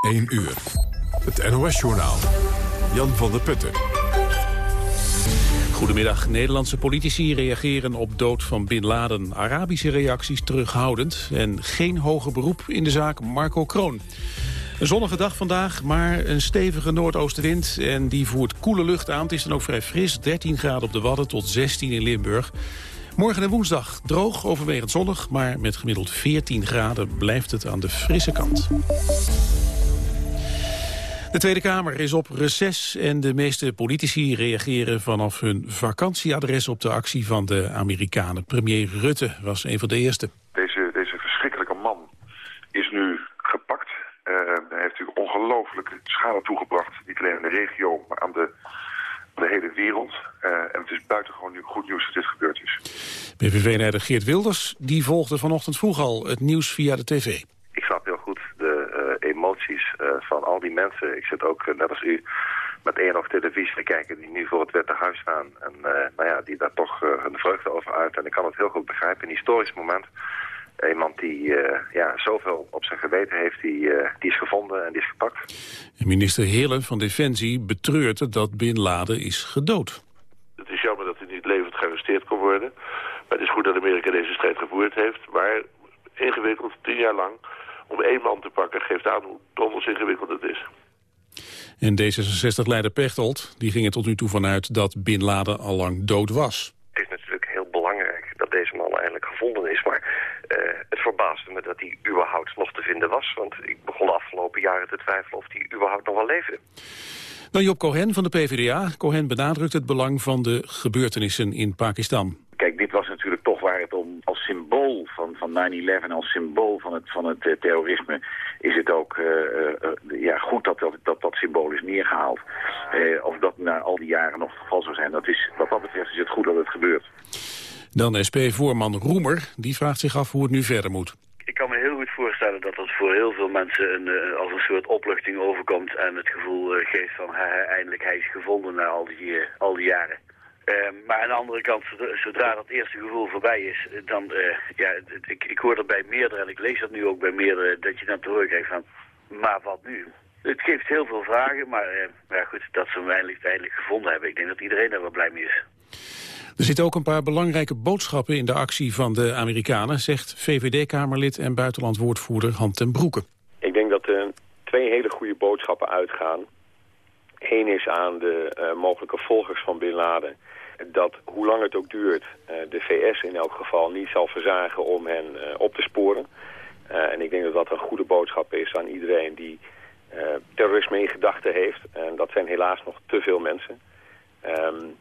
1 uur. Het NOS-journaal. Jan van der Putten. Goedemiddag. Nederlandse politici reageren op dood van Bin Laden. Arabische reacties terughoudend. En geen hoger beroep in de zaak Marco Kroon. Een zonnige dag vandaag, maar een stevige noordoostenwind. En die voert koele lucht aan. Het is dan ook vrij fris. 13 graden op de Wadden tot 16 in Limburg. Morgen en woensdag droog, overwegend zonnig... maar met gemiddeld 14 graden blijft het aan de frisse kant. De Tweede Kamer is op reces en de meeste politici reageren vanaf hun vakantieadres op de actie van de Amerikanen. Premier Rutte was een van de eerste. Deze, deze verschrikkelijke man is nu gepakt. Uh, hij heeft natuurlijk ongelooflijke schade toegebracht, niet alleen in de regio, maar aan de, aan de hele wereld. Uh, en het is buitengewoon nu goed nieuws dat dit gebeurd is. PVV-leider Geert Wilders die volgde vanochtend vroeg al het nieuws via de tv emoties uh, van al die mensen. Ik zit ook, uh, net als u, met één of televisie te kijken die nu voor het Witte Huis staan. En uh, nou ja, die daar toch hun vreugde over uit. En ik kan het heel goed begrijpen. Een historisch moment. Iemand die ja, zoveel op zijn geweten heeft, die, die is gevonden en die is gepakt. minister Hille van Defensie betreurt dat Bin Laden is gedood. Het is jammer dat hij niet levend gearresteerd kon worden. Maar het is goed dat Amerika deze strijd gevoerd heeft. Maar ingewikkeld, tien jaar lang om één man te pakken geeft aan hoe donders ingewikkeld het is. En D66-leider Pechtold die ging er tot nu toe vanuit dat Bin Laden al lang dood was. Het is natuurlijk heel belangrijk dat deze man eindelijk gevonden is. Maar uh, het verbaasde me dat hij überhaupt nog te vinden was. Want ik begon de afgelopen jaren te twijfelen of hij überhaupt nog wel leefde. Dan Job Cohen van de PvdA. Cohen benadrukt het belang van de gebeurtenissen in Pakistan. Kijk, dit was natuurlijk toch waar het om als symbool van, van 9-11, als symbool van het, van het uh, terrorisme, is het ook uh, uh, ja, goed dat dat, dat dat symbool is neergehaald. of dat na al die jaren nog het geval zou zijn, dat is, wat dat betreft is het goed dat het gebeurt. Dan SP-voorman Roemer, die vraagt zich af hoe het nu verder moet. Ik kan me heel goed voorstellen dat dat voor heel veel mensen een, als een soort opluchting overkomt en het gevoel geeft van eindelijk hij is gevonden na al die, al die jaren. Uh, maar aan de andere kant, zodra dat eerste gevoel voorbij is, dan, uh, ja, ik, ik hoor dat bij meerdere, en ik lees dat nu ook bij meerdere, dat je dan te horen krijgt van, maar wat nu? Het geeft heel veel vragen, maar uh, ja, goed, dat ze hem eindelijk, eindelijk gevonden hebben. Ik denk dat iedereen er wel blij mee is. Er zitten ook een paar belangrijke boodschappen in de actie van de Amerikanen, zegt VVD-Kamerlid en buitenlandwoordvoerder Han ten Broeke. Ik denk dat er twee hele goede boodschappen uitgaan. Eén is aan de mogelijke volgers van Bin Laden dat hoe lang het ook duurt, uh, de VS in elk geval niet zal verzagen om hen uh, op te sporen. Uh, en ik denk dat dat een goede boodschap is aan iedereen die terrorisme in gedachten heeft. En dat zijn helaas nog te veel mensen. Um,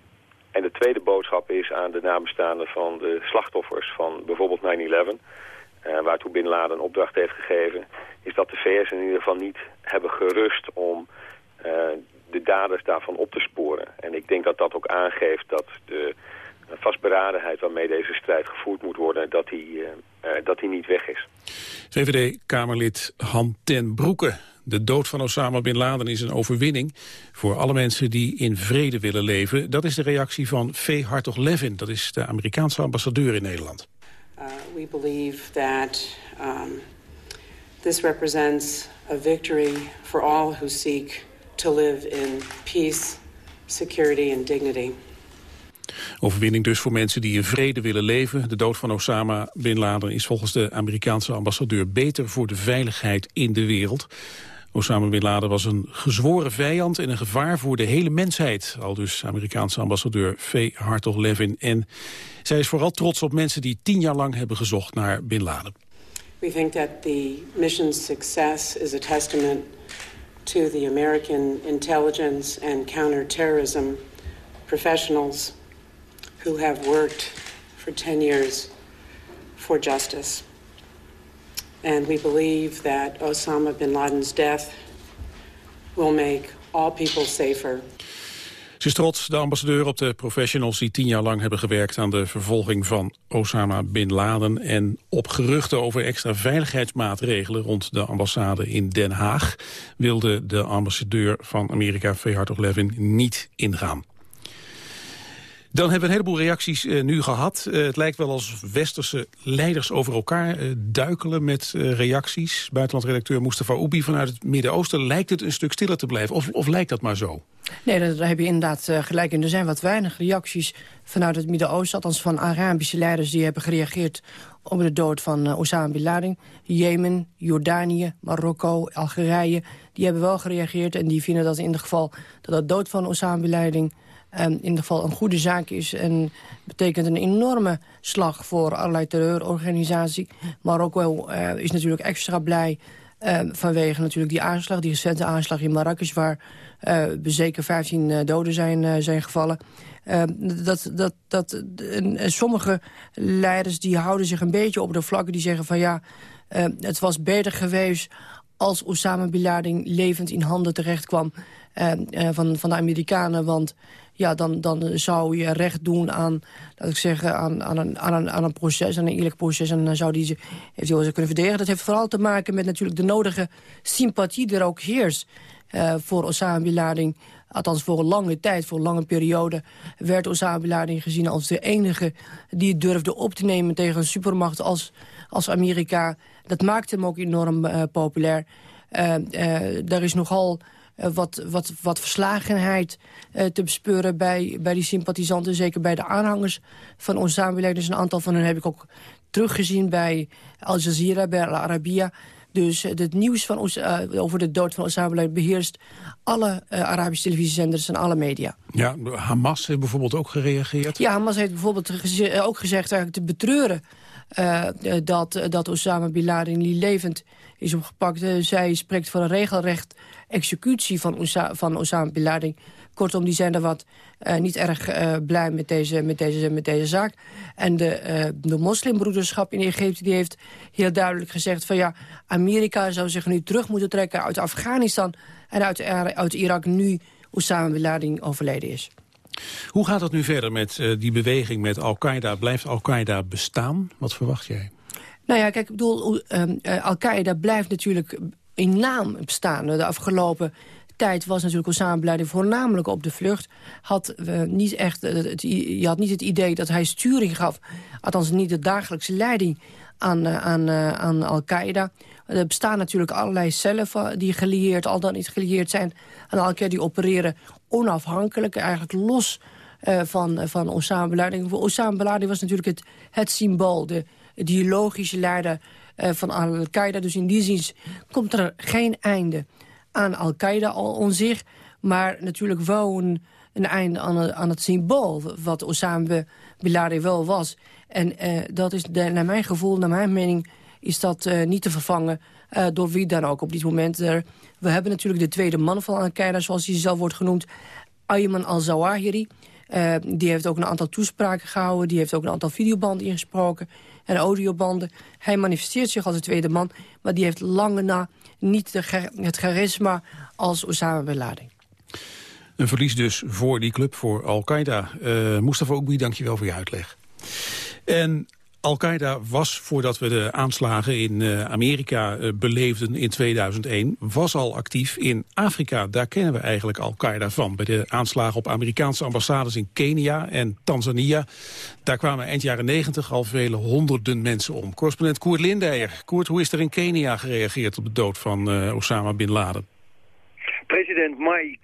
en de tweede boodschap is aan de nabestaanden van de slachtoffers van bijvoorbeeld 9-11... waartoe Bin Laden opdracht heeft gegeven... is dat de VS in ieder geval niet hebben gerust om de daders daarvan op te sporen. En ik denk dat dat ook aangeeft dat de vastberadenheid waarmee deze strijd gevoerd moet worden, dat die, uh, dat die niet weg is. VVD-Kamerlid Han ten Broeke. De dood van Osama Bin Laden is een overwinning voor alle mensen die in vrede willen leven. Dat is de reactie van V. Hartog-Levin, dat is de Amerikaanse ambassadeur in Nederland. Uh, we believe that um, this represents a victory for all who seek to live in peace, security and dignity. Overwinning dus voor mensen die in vrede willen leven. De dood van Osama Bin Laden is volgens de Amerikaanse ambassadeur beter voor de veiligheid in de wereld. Osama Bin Laden was een gezworen vijand en een gevaar voor de hele mensheid. Al dus Amerikaanse ambassadeur V. Hartog-Levin. En zij is vooral trots op mensen die tien jaar lang hebben gezocht naar Bin Laden. We think that the mission's success is a testament to the American intelligence and counterterrorism professionals who have worked for 10 years for justice. And we believe that Osama bin Laden's death will make all people safer Ze is trots, de ambassadeur, op de professionals die tien jaar lang hebben gewerkt aan de vervolging van Osama Bin Laden en op geruchten over extra veiligheidsmaatregelen rond de ambassade in Den Haag wilde de ambassadeur van Amerika, V. Hartog Levin, niet ingaan. Dan hebben we een heleboel reacties uh, nu gehad. Uh, het lijkt wel als westerse leiders over elkaar uh, duikelen met reacties. Buitenlandredacteur Mustafa Oubi vanuit het Midden-Oosten... lijkt het een stuk stiller te blijven. Of, of lijkt dat maar zo? Nee, daar heb je inderdaad gelijk in. Er zijn wat weinig reacties vanuit het Midden-Oosten... althans van Arabische leiders die hebben gereageerd op de dood van Osama Bin Laden. Jemen, Jordanië, Marokko, Algerije, die hebben wel gereageerd... en die vinden dat in ieder geval dat de dood van Osama Bin Laden in ieder geval een goede zaak is... en betekent een enorme slag voor allerlei terreurorganisaties. Marokko uh, is natuurlijk extra blij uh, vanwege natuurlijk die aanslag, die recente aanslag in Marrakesh... waar uh, zeker 15 uh, doden zijn, zijn gevallen. dat, dat, dat, en, sommige leiders die houden zich een beetje op de vlakken... die zeggen van ja, het was beter geweest als Osama Bin Laden levend in handen terecht kwam van, van de Amerikanen. Want ja, dan, dan zou je recht doen aan, laat ik zeggen, aan, aan, een, aan, een, aan een proces, aan een eerlijk proces. En dan zou die ze kunnen verdedigen. Dat heeft vooral te maken met natuurlijk de nodige sympathie die er ook heerst uh, voor Osama Bin Laden. Althans voor een lange tijd, voor een lange periode... werd Osama Bin Laden gezien als de enige die het durfde op te nemen... tegen een supermacht als, als Amerika. Dat maakte hem ook enorm uh, populair. Uh, er is nogal wat, wat, wat verslagenheid te bespeuren bij, bij die sympathisanten. Zeker bij de aanhangers van onze samenleving. Een aantal van hen heb ik ook teruggezien bij Al Jazeera, bij Al Arabiya. Dus het nieuws van ons, over de dood van Osama beheerst alle Arabische televisiezenders en alle media. Ja, Hamas heeft bijvoorbeeld ook gereageerd. Ja, Hamas heeft bijvoorbeeld geze ook gezegd eigenlijk te betreuren... dat, dat Osama Bin Laden levend is opgepakt. zij spreekt van een regelrecht executie van, van Osama Bin Laden. Kortom, die zijn er wat niet erg blij met deze, met, deze, met deze zaak. En de, de moslimbroederschap in Egypte die heeft heel duidelijk gezegd... van ja, Amerika zou zich nu terug moeten trekken uit Afghanistan... en uit, uit Irak nu Osama Bin Laden overleden is. Hoe gaat het nu verder met die beweging met Al-Qaeda? Blijft Al-Qaeda bestaan? Wat verwacht jij? Nou ja, kijk, ik bedoel, um, Al-Qaeda blijft natuurlijk in naam bestaan. De afgelopen tijd was natuurlijk Osama Bin voornamelijk op de vlucht. Had, uh, niet echt, je had niet het idee dat hij sturing gaf. Althans niet de dagelijkse leiding aan, uh, aan, aan Al-Qaeda. Er bestaan natuurlijk allerlei cellen die gelieerd, al dan niet gelieerd zijn aan Al-Qaeda. Die opereren onafhankelijk, eigenlijk los van, van Osama Bin Laden. Osama Bin Laden was natuurlijk het, het symbool, de ideologische leider van Al-Qaeda. Dus in die zin komt er geen einde aan Al-Qaeda al on zich. Maar natuurlijk wel een, einde aan aan het, symbool wat Osama Bin Laden wel was. En uh, dat is de, naar mijn gevoel, naar mijn mening, is dat uh, niet te vervangen door wie dan ook op dit moment. We hebben natuurlijk de tweede man van Al-Qaeda, zoals hij zelf wordt genoemd, Ayman al-Zawahiri. Die heeft ook een aantal toespraken gehouden. Die heeft ook een aantal videobanden ingesproken en audiobanden. Hij manifesteert zich als een tweede man, maar die heeft lange na niet de, het charisma als Osama Bin Laden. Een verlies dus voor die club, voor Al-Qaeda. Mustafa Oekbi, dank je wel voor je uitleg. En al-Qaeda was, voordat we de aanslagen in uh, Amerika uh, beleefden in 2001, was al actief in Afrika. Daar kennen we eigenlijk Al-Qaeda van. Bij de aanslagen op Amerikaanse ambassades in Kenia en Tanzania. Daar kwamen eind jaren 90 al vele honderden mensen om. Correspondent Koert Lindeyer. Koert, hoe is er in Kenia gereageerd op de dood van uh, Osama Bin Laden? President Mai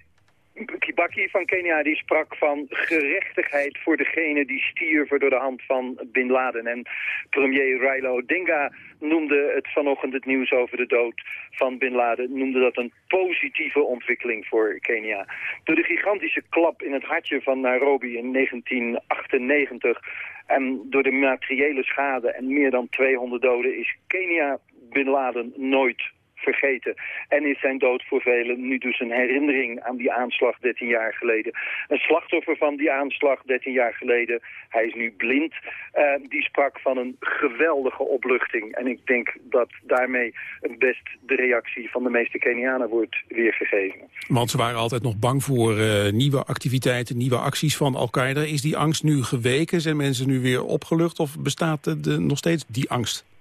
Kibaki van Kenia die sprak van gerechtigheid voor degene die stierven door de hand van Bin Laden. En premier Raila Odinga noemde het vanochtend het nieuws over de dood van Bin Laden, noemde dat een positieve ontwikkeling voor Kenia. Door de gigantische klap in het hartje van Nairobi in 1998 en door de materiële schade en meer dan 200 doden is Kenia Bin Laden nooit vergeten. En is zijn dood voor velen nu dus een herinnering aan die aanslag 13 jaar geleden. Een slachtoffer van die aanslag 13 jaar geleden, hij is nu blind, uh, die sprak van een geweldige opluchting. En ik denk dat daarmee best de reactie van de meeste Kenianen wordt weergegeven. Want ze waren altijd nog bang voor uh, nieuwe activiteiten, nieuwe acties van Al-Qaeda. Is die angst nu geweken? Zijn mensen nu weer opgelucht of bestaat de, nog steeds die angst?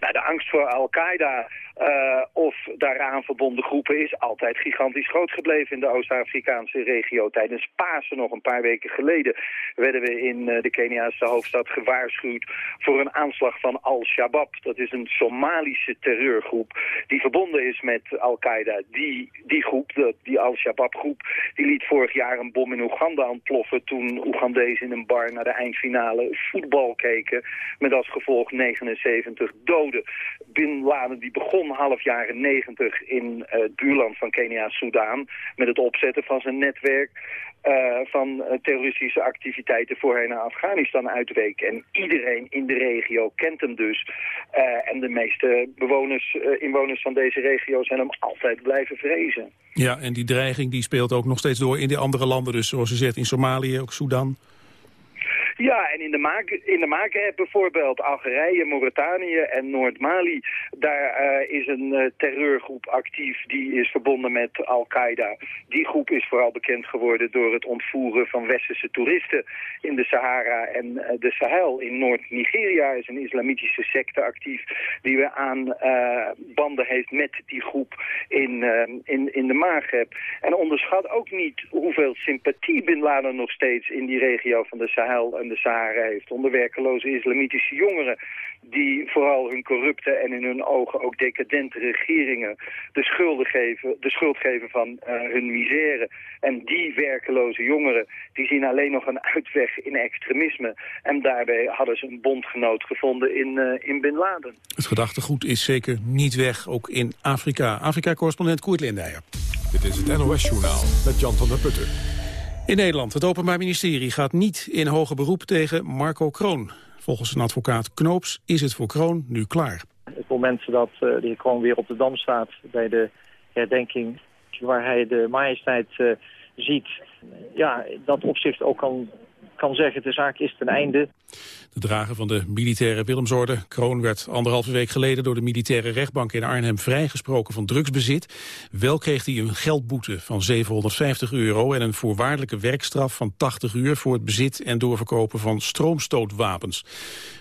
Nou, de angst voor Al-Qaeda uh, of daaraan verbonden groepen is altijd gigantisch groot gebleven in de Oost-Afrikaanse regio. Tijdens Pasen nog een paar weken geleden werden we in uh, de Keniaanse hoofdstad gewaarschuwd voor een aanslag van Al-Shabaab. Dat is een Somalische terreurgroep die verbonden is met Al-Qaeda. Die, die groep, die Al-Shabaab groep, die liet vorig jaar een bom in Oeganda ontploffen toen Oegandezen in een bar naar de eindfinale voetbal keken. Met als gevolg 79 doden. Bin Laden die begon half jaren negentig in uh, het buurland van Kenia, Soudaan... met het opzetten van zijn netwerk uh, van uh, terroristische activiteiten voor hij naar Afghanistan uitweek. En iedereen in de regio kent hem dus. En de meeste bewoners, inwoners van deze regio zijn hem altijd blijven vrezen. Ja, en die dreiging die speelt ook nog steeds door in die andere landen. Dus zoals u zegt in Somalië, ook Sudan. Ja, en in de, maak, in de bijvoorbeeld, Algerije, Mauritanië en Noord-Mali, daar uh, is een uh, terreurgroep actief die is verbonden met Al-Qaeda. Die groep is vooral bekend geworden door het ontvoeren van westerse toeristen in de Sahara en uh, de Sahel. In Noord-Nigeria is een islamitische secte actief die weer aan banden heeft met die groep in, in, in de Magreb. En onderschat ook niet hoeveel sympathie Bin Laden nog steeds in die regio van de Sahel de Sahara heeft. Onder werkeloze islamitische jongeren die vooral hun corrupte en in hun ogen ook decadente regeringen de, schulden geven, de schuld geven van uh, hun misère. En die werkeloze jongeren die zien alleen nog een uitweg in extremisme. En daarbij hadden ze een bondgenoot gevonden in, uh, in Bin Laden. Het gedachtegoed is zeker niet weg, ook in Afrika. Afrika-correspondent Koert Lindeyer. Dit is het NOS-journaal met Jan van der Putten. In Nederland, het Openbaar Ministerie gaat niet in hoger beroep tegen Marco Kroon. Volgens een advocaat Knoops is het voor Kroon nu klaar. Het moment dat uh, de heer Kroon weer op de Dam staat bij de herdenking... waar hij de majesteit uh, ziet, ja, dat opzicht ook kan kan zeggen, de zaak is ten einde. De drager van de militaire Willemsorde, Kroon, werd anderhalve week geleden door de militaire rechtbank in Arnhem vrijgesproken van drugsbezit. Wel kreeg hij een geldboete van 750 euro en een voorwaardelijke werkstraf van 80 uur voor het bezit en doorverkopen van stroomstootwapens.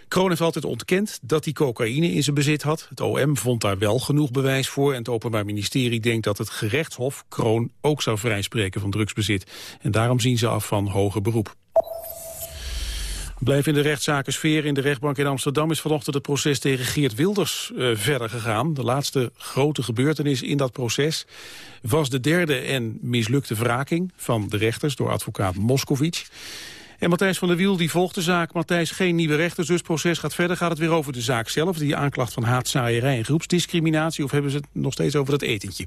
Kroon heeft altijd ontkend dat hij cocaïne in zijn bezit had. Het OM vond daar wel genoeg bewijs voor en het Openbaar Ministerie denkt dat het gerechtshof Kroon ook zou vrijspreken van drugsbezit. En daarom zien ze af van hoger beroep. Blijf in de rechtszakensfeer in de rechtbank in Amsterdam is vanochtend het proces tegen Geert Wilders uh, verder gegaan. De laatste grote gebeurtenis in dat proces was de derde en mislukte wraking van de rechters door advocaat Moscovic. En Matthijs van der Wiel die volgt de zaak. Matthijs, geen nieuwe rechters, dus proces gaat verder. Gaat het weer over de zaak zelf, die aanklacht van haatzaaierij en groepsdiscriminatie... of hebben ze het nog steeds over dat etentje?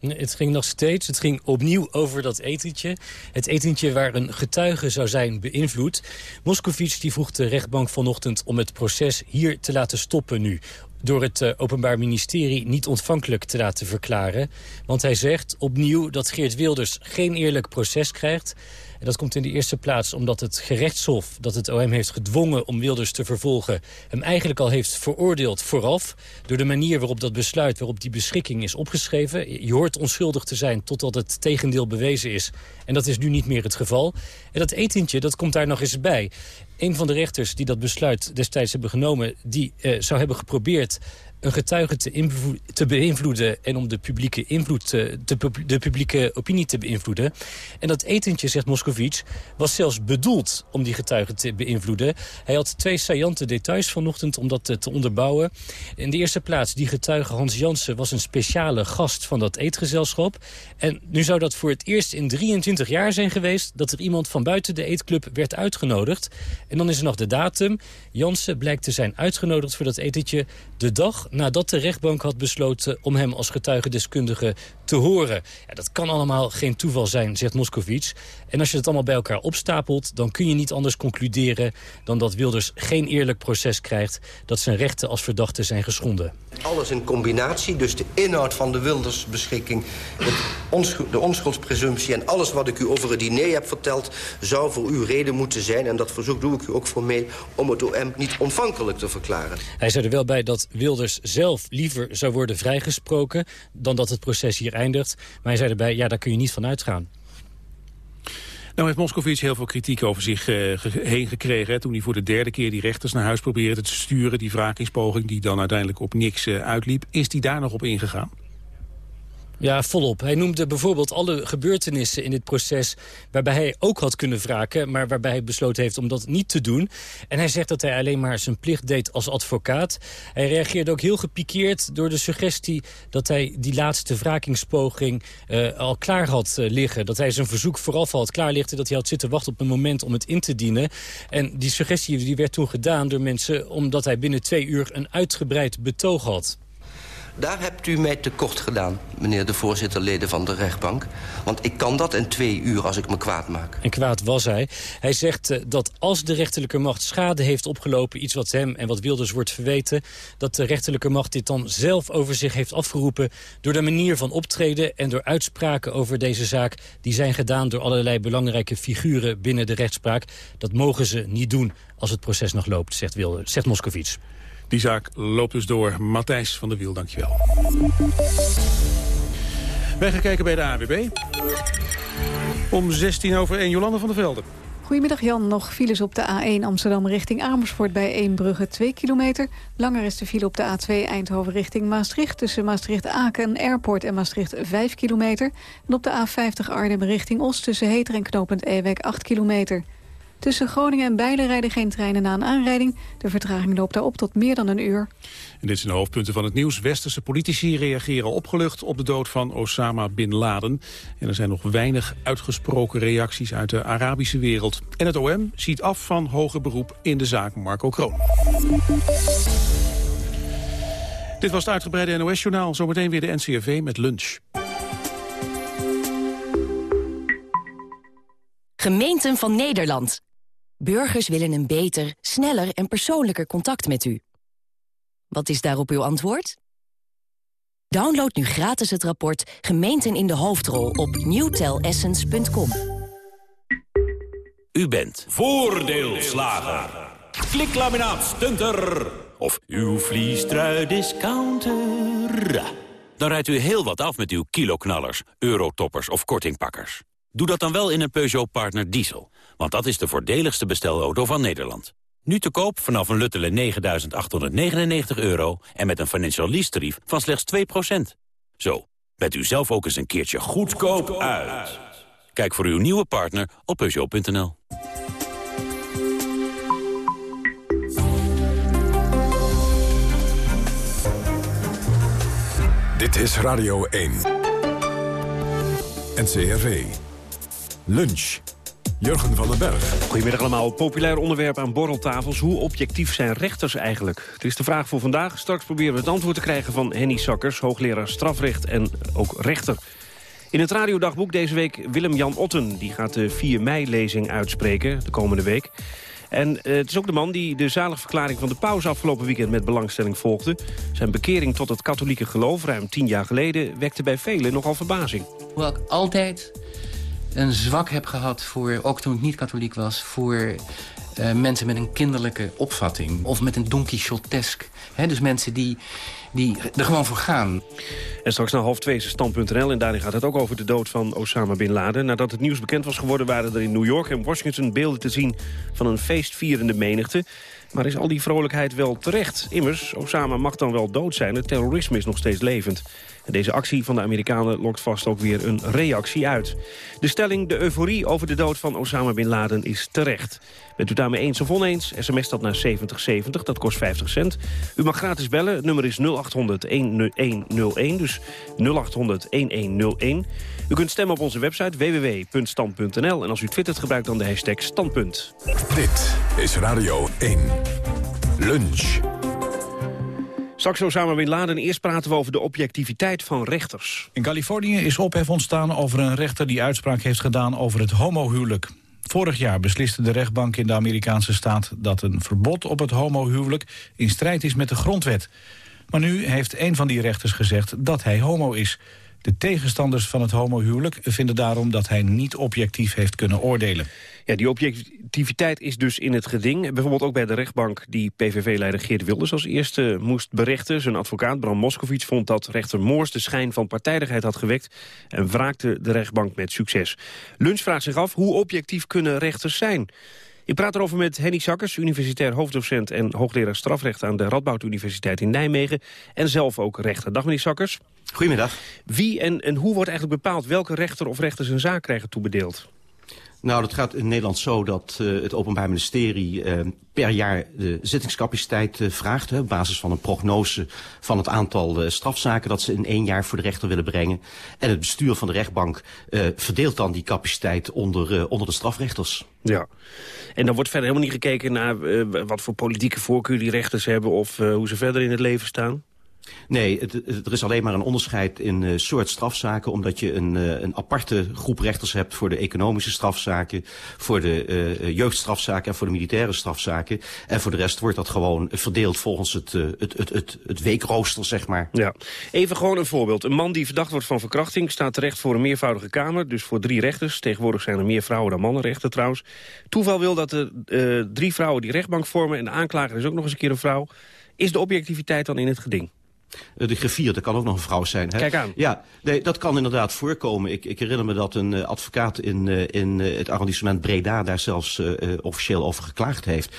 Het ging nog steeds, het ging opnieuw over dat etentje. Het etentje waar een getuige zou zijn beïnvloed. Moscovici die vroeg de rechtbank vanochtend om het proces hier te laten stoppen nu door het uh, Openbaar Ministerie niet ontvankelijk te laten verklaren. Want hij zegt opnieuw dat Geert Wilders geen eerlijk proces krijgt... En dat komt in de eerste plaats omdat het gerechtshof dat het OM heeft gedwongen om Wilders te vervolgen... hem eigenlijk al heeft veroordeeld vooraf. Door de manier waarop dat besluit, waarop die beschikking is opgeschreven. Je hoort onschuldig te zijn totdat het tegendeel bewezen is. En dat is nu niet meer het geval. En dat etentje, dat komt daar nog eens bij. Een van de rechters die dat besluit destijds hebben genomen... die uh, zou hebben geprobeerd een getuige te, beïnvloeden... en om de publieke, invloed te, de publieke opinie te beïnvloeden. En dat etentje, zegt Moscovic, was zelfs bedoeld om die getuige te beïnvloeden. Hij had twee saillante details vanochtend om dat te, te onderbouwen. In de eerste plaats, die getuige Hans Jansen was een speciale gast van dat eetgezelschap. En nu zou dat voor het eerst in 23 jaar zijn geweest... dat er iemand van buiten de eetclub werd uitgenodigd. En dan is er nog de datum. Jansen blijkt te zijn uitgenodigd voor dat etentje de dag nadat de rechtbank had besloten om hem als getuigendeskundige te horen. Ja, dat kan allemaal geen toeval zijn, zegt Moscovic. En als je het allemaal bij elkaar opstapelt... dan kun je niet anders concluderen dan dat Wilders geen eerlijk proces krijgt... dat zijn rechten als verdachte zijn geschonden. Alles in combinatie, dus de inhoud van de Wilders-beschikking... de onschuldspresumptie en alles wat ik u over het diner heb verteld... zou voor u reden moeten zijn, en dat verzoek doe ik u ook formeel... om het OM niet ontvankelijk te verklaren. Hij zei er wel bij dat Wilders zelf liever zou worden vrijgesproken... dan dat het proces hier eindigt. Maar hij zei erbij, ja, daar kun je niet van uitgaan. Nou heeft Moscovici heel veel kritiek over zich uh, heen gekregen... Toen hij voor de derde keer die rechters naar huis probeerde te sturen... die wrakingspoging die dan uiteindelijk op niks uh, uitliep. Is hij daar nog op ingegaan? Ja, volop. Hij noemde bijvoorbeeld alle gebeurtenissen in dit proces... waarbij hij ook had kunnen wraken, maar waarbij hij besloten heeft om dat niet te doen. En hij zegt dat hij alleen maar zijn plicht deed als advocaat. Hij reageerde ook heel gepikeerd door de suggestie... dat hij die laatste wrakingspoging uh, al klaar had uh, liggen. Dat hij zijn verzoek vooral had klaar liggen... dat hij had zitten wachten op een moment om het in te dienen. En die suggestie die werd toen gedaan door mensen... omdat hij binnen twee uur een uitgebreid betoog had. Daar hebt u mij tekort gedaan, meneer de voorzitter, leden van de rechtbank. Want ik kan dat in twee uur als ik me kwaad maak. En kwaad was hij. Hij zegt uh, dat als de rechterlijke macht schade heeft opgelopen... iets wat hem en wat Wilders wordt verweten... dat de rechterlijke macht dit dan zelf over zich heeft afgeroepen... door de manier van optreden en door uitspraken over deze zaak... die zijn gedaan door allerlei belangrijke figuren binnen de rechtspraak. Dat mogen ze niet doen als het proces nog loopt, zegt, Wilders, zegt. Die zaak loopt dus door. Matthijs van der Wiel, dankjewel. Wij gaan kijken bij de AWB. Om 16 over 1, Jolande van der Velden. Goedemiddag Jan, nog files op de A1 Amsterdam richting Amersfoort bij Eembrugge 2 kilometer. Langer is de file op de A2 Eindhoven richting Maastricht tussen Maastricht-Aken Airport en Maastricht 5 kilometer. En op de A50 Arnhem richting Oost tussen Heter en Knopend Ewek 8 kilometer. Tussen Groningen en Bijlen rijden geen treinen na een aanrijding. De vertraging loopt daarop tot meer dan een uur. En dit zijn de hoofdpunten van het nieuws. Westerse politici reageren opgelucht op de dood van Osama Bin Laden. En er zijn nog weinig uitgesproken reacties uit de Arabische wereld. En het OM ziet af van hoger beroep in de zaak Marco Kroon. Dit was het uitgebreide NOS-journaal. Zometeen weer de NCRV met lunch. Gemeenten van Nederland. Burgers willen een beter, sneller en persoonlijker contact met u. Wat is daarop uw antwoord? Download nu gratis het rapport Gemeenten in de Hoofdrol op newtelessence.com. U bent voordeelslager, kliklaminaat stunter of uw vliestrui discounter. Dan rijdt u heel wat af met uw kiloknallers, eurotoppers of kortingpakkers. Doe dat dan wel in een Peugeot Partner Diesel. Want dat is de voordeligste bestelauto van Nederland. Nu te koop vanaf een Luttele 9.899 euro... en met een financial lease tarief van slechts 2%. Zo, bent u zelf ook eens een keertje goedkoop uit. Kijk voor uw nieuwe partner op Peugeot.nl. Dit is Radio 1. NCRV. Lunch. Jurgen van den Berg. Goedemiddag allemaal. Populair onderwerp aan borreltafels. Hoe objectief zijn rechters eigenlijk? Het is de vraag voor vandaag. Straks proberen we het antwoord te krijgen van Henny Sakkers... hoogleraar strafrecht en ook rechter. In het radiodagboek deze week Willem-Jan Otten. Die gaat de 4 mei-lezing uitspreken de komende week. En uh, het is ook de man die de zaligverklaring van de paus afgelopen weekend met belangstelling volgde. Zijn bekering tot het katholieke geloof ruim tien jaar geleden wekte bij velen nogal verbazing. Hoewel ik altijd een zwak heb gehad voor, ook toen ik niet katholiek was... voor uh, mensen met een kinderlijke opvatting. Of met een Don Quixotesk. dus mensen die, die er gewoon voor gaan. En straks naar half twee is stand.nl. En daarin gaat het ook over de dood van Osama Bin Laden. Nadat het nieuws bekend was geworden... waren er in New York en Washington beelden te zien... van een feestvierende menigte. Maar is al die vrolijkheid wel terecht? Immers, Osama mag dan wel dood zijn. Het terrorisme is nog steeds levend. Deze actie van de Amerikanen lokt vast ook weer een reactie uit. De stelling, de euforie over de dood van Osama Bin Laden is terecht. Bent u daarmee eens of oneens? SMS dat naar 7070, dat kost 50 cent. U mag gratis bellen, het nummer is 0800-1101, dus 0800-1101. U kunt stemmen op onze website www.stand.nl. En als u twittert, gebruikt dan de hashtag standpunt. Dit is Radio 1. Lunch. Straks Osama Bin Laden. Eerst praten we over de objectiviteit van rechters. In Californië is ophef ontstaan over een rechter die uitspraak heeft gedaan over het homohuwelijk. Vorig jaar besliste de rechtbank in de Amerikaanse staat dat een verbod op het homohuwelijk in strijd is met de grondwet. Maar nu heeft een van die rechters gezegd dat hij homo is. De tegenstanders van het homohuwelijk vinden daarom dat hij niet objectief heeft kunnen oordelen. Ja, die objectiviteit is dus in het geding. Bijvoorbeeld ook bij de rechtbank die PVV-leider Geert Wilders als eerste moest berechten. Zijn advocaat Bram Moskowitz vond dat rechter Moors de schijn van partijdigheid had gewekt... en wraakte de rechtbank met succes. Lunch vraagt zich af hoe objectief kunnen rechters zijn... Ik praat erover met Henny Sakkers, universitair hoofddocent en hoogleraar strafrecht aan de Radboud Universiteit in Nijmegen. En zelf ook rechter. Dag meneer Sakkers. Goedemiddag. Wie en, en hoe wordt eigenlijk bepaald welke rechter of rechters een zaak krijgen toebedeeld? Nou, dat gaat in Nederland zo dat uh, het Openbaar Ministerie uh, per jaar de zittingscapaciteit uh, vraagt. Hè, op basis van een prognose van het aantal strafzaken dat ze in één jaar voor de rechter willen brengen. En het bestuur van de rechtbank verdeelt dan die capaciteit onder, onder de strafrechters. Ja, en dan wordt verder helemaal niet gekeken naar wat voor politieke voorkeur die rechters hebben of hoe ze verder in het leven staan? Nee, het, er is alleen maar een onderscheid in uh, soort strafzaken... omdat je een, uh, een aparte groep rechters hebt voor de economische strafzaken... voor de uh, jeugdstrafzaken en voor de militaire strafzaken. En voor de rest wordt dat gewoon verdeeld volgens het, het, het, het, weekrooster, zeg maar. Ja. Even gewoon een voorbeeld. Een man die verdacht wordt van verkrachting... staat terecht voor een meervoudige kamer, dus voor drie rechters. Tegenwoordig zijn er meer vrouwen dan mannen rechten trouwens. Toeval wil dat er drie vrouwen die rechtbank vormen... en de aanklager is ook nog eens een keer een vrouw. Is de objectiviteit dan in het geding? Eh, de griffier, dat kan ook nog een vrouw zijn. Hè? Kijk aan. Ja, nee, dat kan inderdaad voorkomen. Ik, ik herinner me dat een uh, advocaat in, uh, in het arrondissement Breda daar zelfs officieel over geklaagd heeft.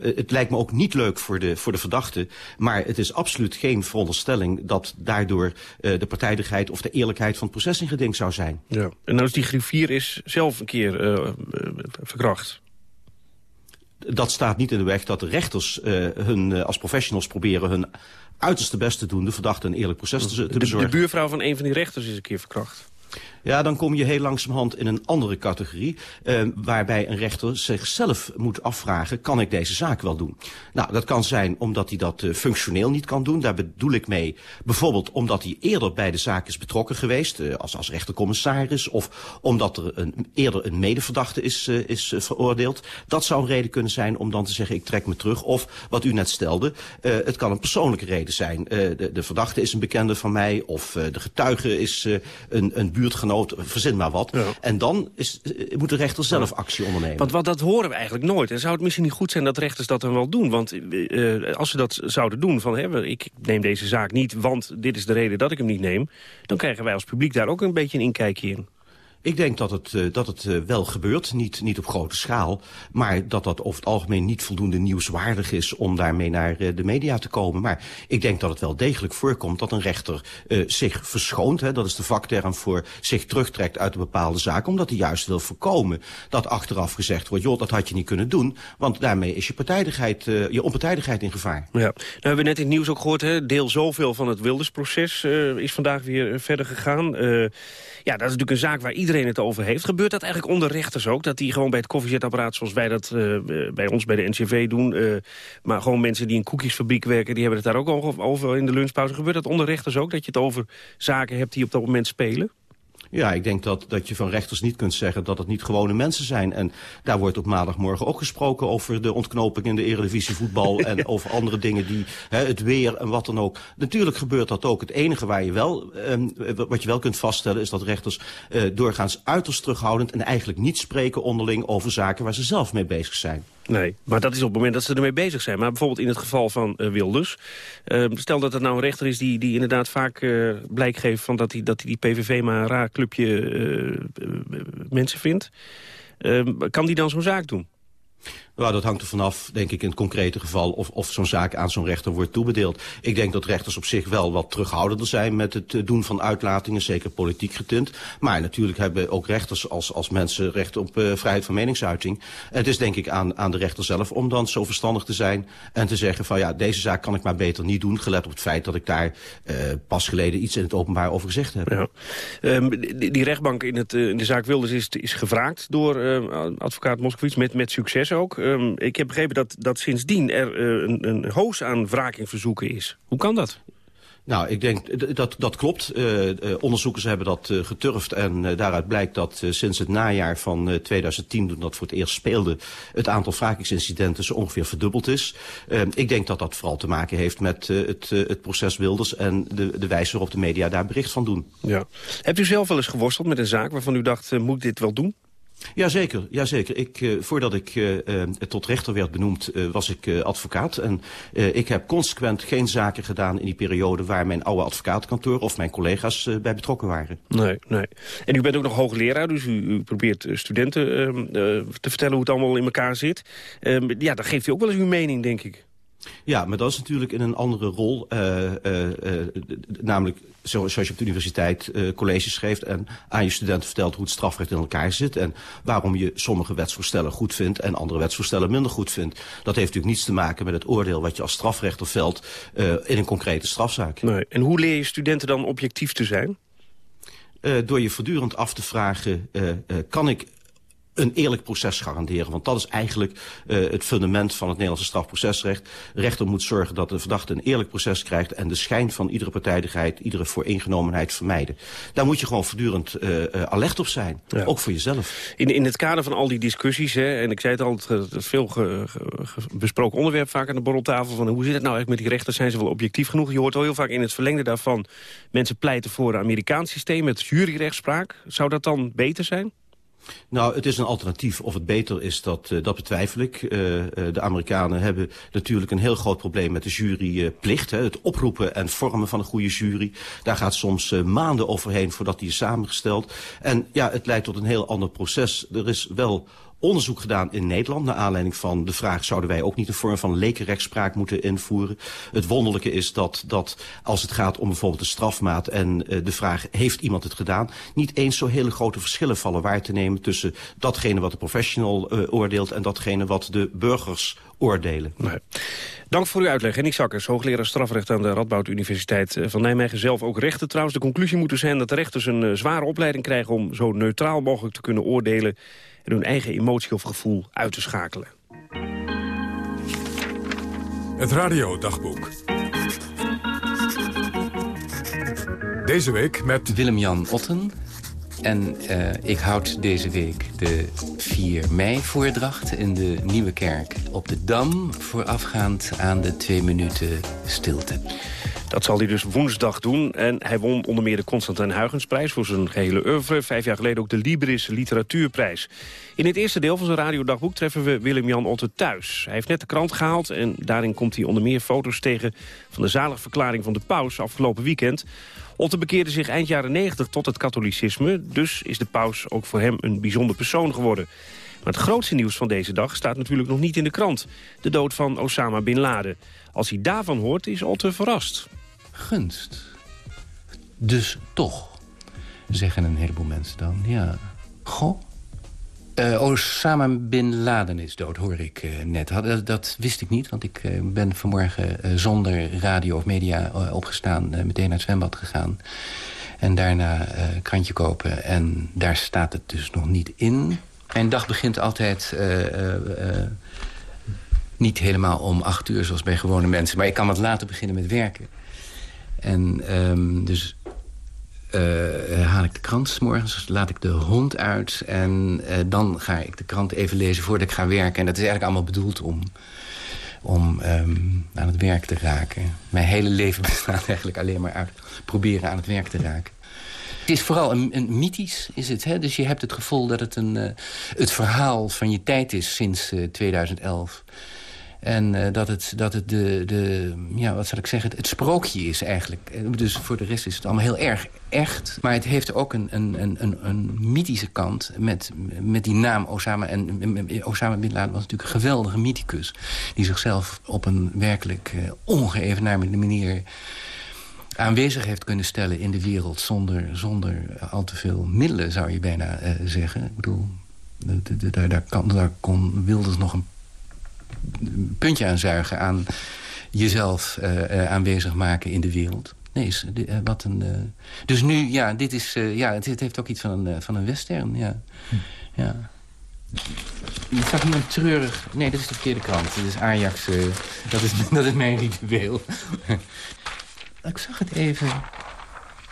het lijkt me ook niet leuk voor de, voor de verdachte, maar het is absoluut geen veronderstelling dat daardoor de partijdigheid of de eerlijkheid van het proces in geding zou zijn. Ja. En nou is die griffier is zelf een keer verkracht dat staat niet in de weg dat de rechters uh, hun, uh, als professionals proberen hun uiterste best te doen... de verdachte een eerlijk proces te, te bezorgen. De, de buurvrouw van een van die rechters is een keer verkracht. Ja, dan kom je heel langzamerhand in een andere categorie... Uh, waarbij een rechter zichzelf moet afvragen... kan ik deze zaak wel doen? Nou, dat kan zijn omdat hij dat uh, functioneel niet kan doen. Daar bedoel ik mee bijvoorbeeld omdat hij eerder bij de zaak is betrokken geweest... Uh, als, als rechtercommissaris... of omdat er een, eerder een medeverdachte is, is veroordeeld. Dat zou een reden kunnen zijn om dan te zeggen... ik trek me terug. Of, wat u net stelde, het kan een persoonlijke reden zijn. de, de verdachte is een bekende van mij... of de getuige is een, een buurtgenoot verzin maar wat. En dan is, eh, moet de rechter zelf actie ondernemen. Want wat, dat horen we eigenlijk nooit. En zou het misschien niet goed zijn dat rechters dat dan wel doen? Want uh, als ze dat zouden doen, van hè, ik neem deze zaak niet... want dit is de reden dat ik hem niet neem... dan krijgen wij als publiek daar ook een beetje een inkijkje in. Ik denk dat het, uh, dat het uh, wel gebeurt, niet, niet op grote schaal... maar dat dat over het algemeen niet voldoende nieuwswaardig is... om daarmee naar uh, de media te komen. Maar ik denk dat het wel degelijk voorkomt dat een rechter zich verschoont... Hè, dat is de vakterm voor zich terugtrekt uit een bepaalde zaak... omdat hij juist wil voorkomen dat achteraf gezegd wordt... joh, dat had je niet kunnen doen, want daarmee is je, partijdigheid, je onpartijdigheid in gevaar. Ja. Nou hebben we net in het nieuws ook gehoord... Hè, deel zoveel van het Wildersproces is vandaag weer verder gegaan... ja, dat is natuurlijk een zaak waar iedereen het over heeft. Gebeurt dat eigenlijk onder rechters ook? Dat die gewoon bij het koffiezetapparaat, zoals wij dat uh, bij ons bij de NCV doen... Uh, maar gewoon mensen die in koekjesfabriek werken... die hebben het daar ook over in de lunchpauze. Gebeurt dat onder rechters ook? Dat je het over zaken hebt die op dat moment spelen? Ja, ik denk dat, dat je van rechters niet kunt zeggen dat het niet gewone mensen zijn. En daar wordt op maandagmorgen ook gesproken over de ontknoping in de eredivisie voetbal... en over andere dingen, die, hè, het weer en wat dan ook. Natuurlijk gebeurt dat ook. Het enige waar je wel, eh, wat je wel kunt vaststellen is dat rechters eh, doorgaans uiterst terughoudend... en eigenlijk niet spreken onderling over zaken waar ze zelf mee bezig zijn. Nee, maar dat is op het moment dat ze ermee bezig zijn. Maar bijvoorbeeld in het geval van uh, Wilders. Uh, stel dat het nou een rechter is die, die inderdaad vaak uh, blijk geeft... Van dat hij dat die PVV maar een raar clubje mensen vindt. kan die dan zo'n zaak doen? Nou, dat hangt er vanaf, denk ik, in het concrete geval... of, of zo'n zaak aan zo'n rechter wordt toebedeeld. Ik denk dat rechters op zich wel wat terughoudender zijn... met het eh, doen van uitlatingen, zeker politiek getint. Maar natuurlijk hebben ook rechters als, als mensen recht op uh, vrijheid van meningsuiting. Het is denk ik aan, aan de rechter zelf om dan zo verstandig te zijn... en te zeggen van ja, deze zaak kan ik maar beter niet doen... gelet op het feit dat ik daar uh, pas geleden iets in het openbaar over gezegd heb. Um, die, rechtbank in, het, in de zaak Wilders is, is gevraagd door advocaat Moskowitz... Met, met succes ook. Um, ik heb begrepen dat, dat sindsdien er uh, een, een hoos aan wraakingverzoeken is. Hoe kan dat? Nou, ik denk dat dat klopt. Uh, uh, onderzoekers hebben dat uh, geturfd en daaruit blijkt dat sinds het najaar van 2010, toen dat voor het eerst speelde, het aantal wrakingsincidenten zo ongeveer verdubbeld is. ik denk dat dat vooral te maken heeft met het, het proces Wilders en de, de wijze waarop de media daar bericht van doen. Ja. Hebt u zelf wel eens geworsteld met een zaak waarvan u dacht, moet ik dit wel doen? Jazeker, jazeker. Ik, uh, voordat ik uh, tot rechter werd benoemd, was ik advocaat. En ik heb consequent geen zaken gedaan in die periode... waar mijn oude advocatenkantoor of mijn collega's bij betrokken waren. Nee, nee. En u bent ook nog hoogleraar, dus u, u probeert studenten ehm, te vertellen... hoe het allemaal in elkaar zit. Ehm, ja, dan geeft u ook wel eens uw mening, denk ik. Ja, maar dat is natuurlijk in een andere rol. Uh, uh, uh, namelijk zoals je op de universiteit colleges geeft... en aan je studenten vertelt hoe het strafrecht in elkaar zit... en waarom je sommige wetsvoorstellen goed vindt... en andere wetsvoorstellen minder goed vindt. Dat heeft natuurlijk niets te maken met het oordeel... wat je als strafrechter velt in een concrete strafzaak. Nee. En hoe leer je studenten dan objectief te zijn? door je voortdurend af te vragen... kan ik een eerlijk proces garanderen. Want dat is eigenlijk uh, het fundament van het Nederlandse strafprocesrecht. De rechter moet zorgen dat de verdachte een eerlijk proces krijgt... en de schijn van iedere partijdigheid, iedere vooreengenomenheid vermijden. Daar moet je gewoon voortdurend uh, uh, alert op zijn. Ja. Ook voor jezelf. In, in het kader van al die discussies, hè, en ik zei het al, het, het veel ge, ge, besproken onderwerp vaak aan de borreltafel... van hoe zit het nou eigenlijk met die rechters, zijn ze wel objectief genoeg? Je hoort al heel vaak in het verlengde daarvan... mensen pleiten voor een Amerikaans systeem met juryrechtspraak. Zou dat dan beter zijn? Nou, het is een alternatief. Of het beter is, dat, uh, dat betwijfel ik. Uh, uh, de Amerikanen hebben natuurlijk een heel groot probleem met de juryplicht. Hè, het oproepen en vormen van een goede jury. Daar gaat soms maanden overheen voordat die is samengesteld. En ja, het leidt tot een heel ander proces. Er is wel onderzoek gedaan in Nederland... naar aanleiding van de vraag... zouden wij ook niet een vorm van lekenrechtspraak moeten invoeren? Het wonderlijke is dat, dat als het gaat om bijvoorbeeld de strafmaat... en uh, de vraag, heeft iemand het gedaan... niet eens zo hele grote verschillen vallen waar te nemen... tussen datgene wat de professional uh, oordeelt... en datgene wat de burgers oordelen. Nee. Dank voor uw uitleg. Henny Sakkers, hoogleraar strafrecht aan de Radboud Universiteit van Nijmegen. Zelf ook rechten trouwens. De conclusie moet dus zijn dat de rechters een zware opleiding krijgen... om zo neutraal mogelijk te kunnen oordelen en hun eigen emotie of gevoel uit te schakelen. Het radiodagboek. Deze week met... Willem-Jan Otten. En uh, ik houd deze week de 4 mei-voordracht in de Nieuwe Kerk op de Dam... voorafgaand aan de twee minuten stilte. Dat zal hij dus woensdag doen. En hij won onder meer de Constantijn Huygensprijs voor zijn gehele oeuvre. Vijf jaar geleden ook de Libris Literatuurprijs. In het eerste deel van zijn radiodagboek treffen we Willem-Jan Otte thuis. Hij heeft net de krant gehaald en daarin komt hij onder meer foto's tegen... van de zaligverklaring van de paus afgelopen weekend. Otte bekeerde zich eind jaren 90 tot het katholicisme. Dus is de paus ook voor hem een bijzonder persoon geworden. Maar het grootste nieuws van deze dag staat natuurlijk nog niet in de krant. De dood van Osama Bin Laden. Als hij daarvan hoort, is Otte verrast. Gunst. Dus toch, zeggen een heleboel mensen dan. Ja, goh. Uh, Osama Bin Laden is dood, hoor ik uh, net. Dat, wist ik niet, want ik uh, ben vanmorgen zonder radio of media opgestaan... meteen naar het zwembad gegaan. En daarna krantje kopen. En daar staat het dus nog niet in. Mijn dag begint altijd niet helemaal om acht uur zoals bij gewone mensen. Maar ik kan wat later beginnen met werken. En um, dus haal ik de krant s morgens, laat ik de hond uit... en dan ga ik de krant even lezen voordat ik ga werken. En dat is eigenlijk allemaal bedoeld om, om um, aan het werk te raken. Mijn hele leven bestaat eigenlijk alleen maar uit proberen aan het werk te raken. Het is vooral een, een mythisch, is het. Hè? Dus je hebt het gevoel dat het een, uh, het verhaal van je tijd is sinds 2011... En uh, dat het, dat het de, de, ja, wat zal ik zeggen, het, het, sprookje is eigenlijk. Dus voor de rest is het allemaal heel erg echt. Maar het heeft ook een, een, een, een, mythische kant met, met die naam Osama. En Osama Bin Laden was natuurlijk een geweldige mythicus. Die zichzelf op een werkelijk uh, ongeëvenaarde manier aanwezig heeft kunnen stellen in de wereld... zonder, zonder al te veel middelen, zou je bijna uh, zeggen. Ik bedoel, daar, daar, kan, daar kon Wilders nog een puntje aanzuigen aan jezelf uh, aanwezig maken in de wereld. Nee, is, uh, wat een... Dus nu, ja, dit, is, ja, het, het, heeft ook iets van een, van een western, ja. Hm. ja. Je zag treurig... Nee, dat is de verkeerde krant. Dat is Ajax. dat, is, dat is mijn ritueel. Ik zag het even...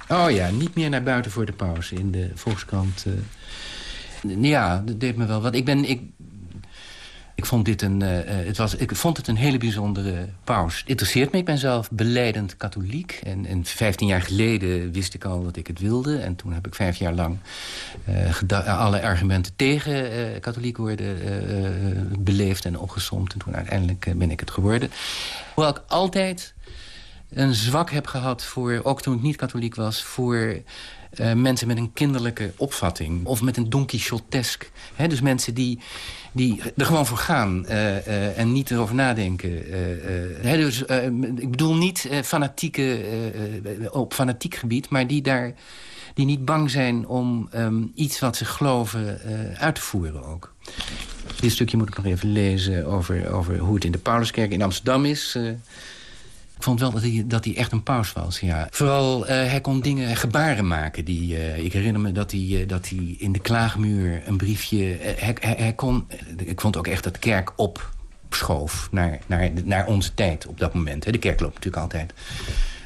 Oh ja, niet meer naar buiten voor de pauze in de Volkskrant. ja, dat deed me wel wat. Ik ben... Ik, ik vond, dit een, uh, het was, ik vond het een hele bijzondere paus. Het interesseert me. Ik ben zelf beleidend katholiek. En, en 15 jaar geleden wist ik al dat ik het wilde. En toen heb ik vijf jaar lang alle argumenten tegen katholiek worden beleefd en opgesomd. En toen uiteindelijk ben ik het geworden. Hoewel ik altijd een zwak heb gehad voor, ook toen ik niet katholiek was... voor uh, mensen met een kinderlijke opvatting. Of met een Don Quixotesk. Dus mensen die, die er gewoon voor gaan uh, uh, en niet erover nadenken. Dus, ik bedoel niet fanatieke, op fanatiek gebied... maar die daar die niet bang zijn om um, iets wat ze geloven uit te voeren ook. Dit stukje moet ik nog even lezen over, over hoe het in de Pauluskerk in Amsterdam is... Vond wel dat hij, dat hij echt een paus was, ja. Vooral, uh, hij kon dingen, gebaren maken. Die, uh, ik herinner me dat hij, uh, dat hij in de klaagmuur een briefje... Hij, hij, kon, ik vond ook echt dat de kerk opschoof naar, naar, naar onze tijd op dat moment. De kerk loopt natuurlijk altijd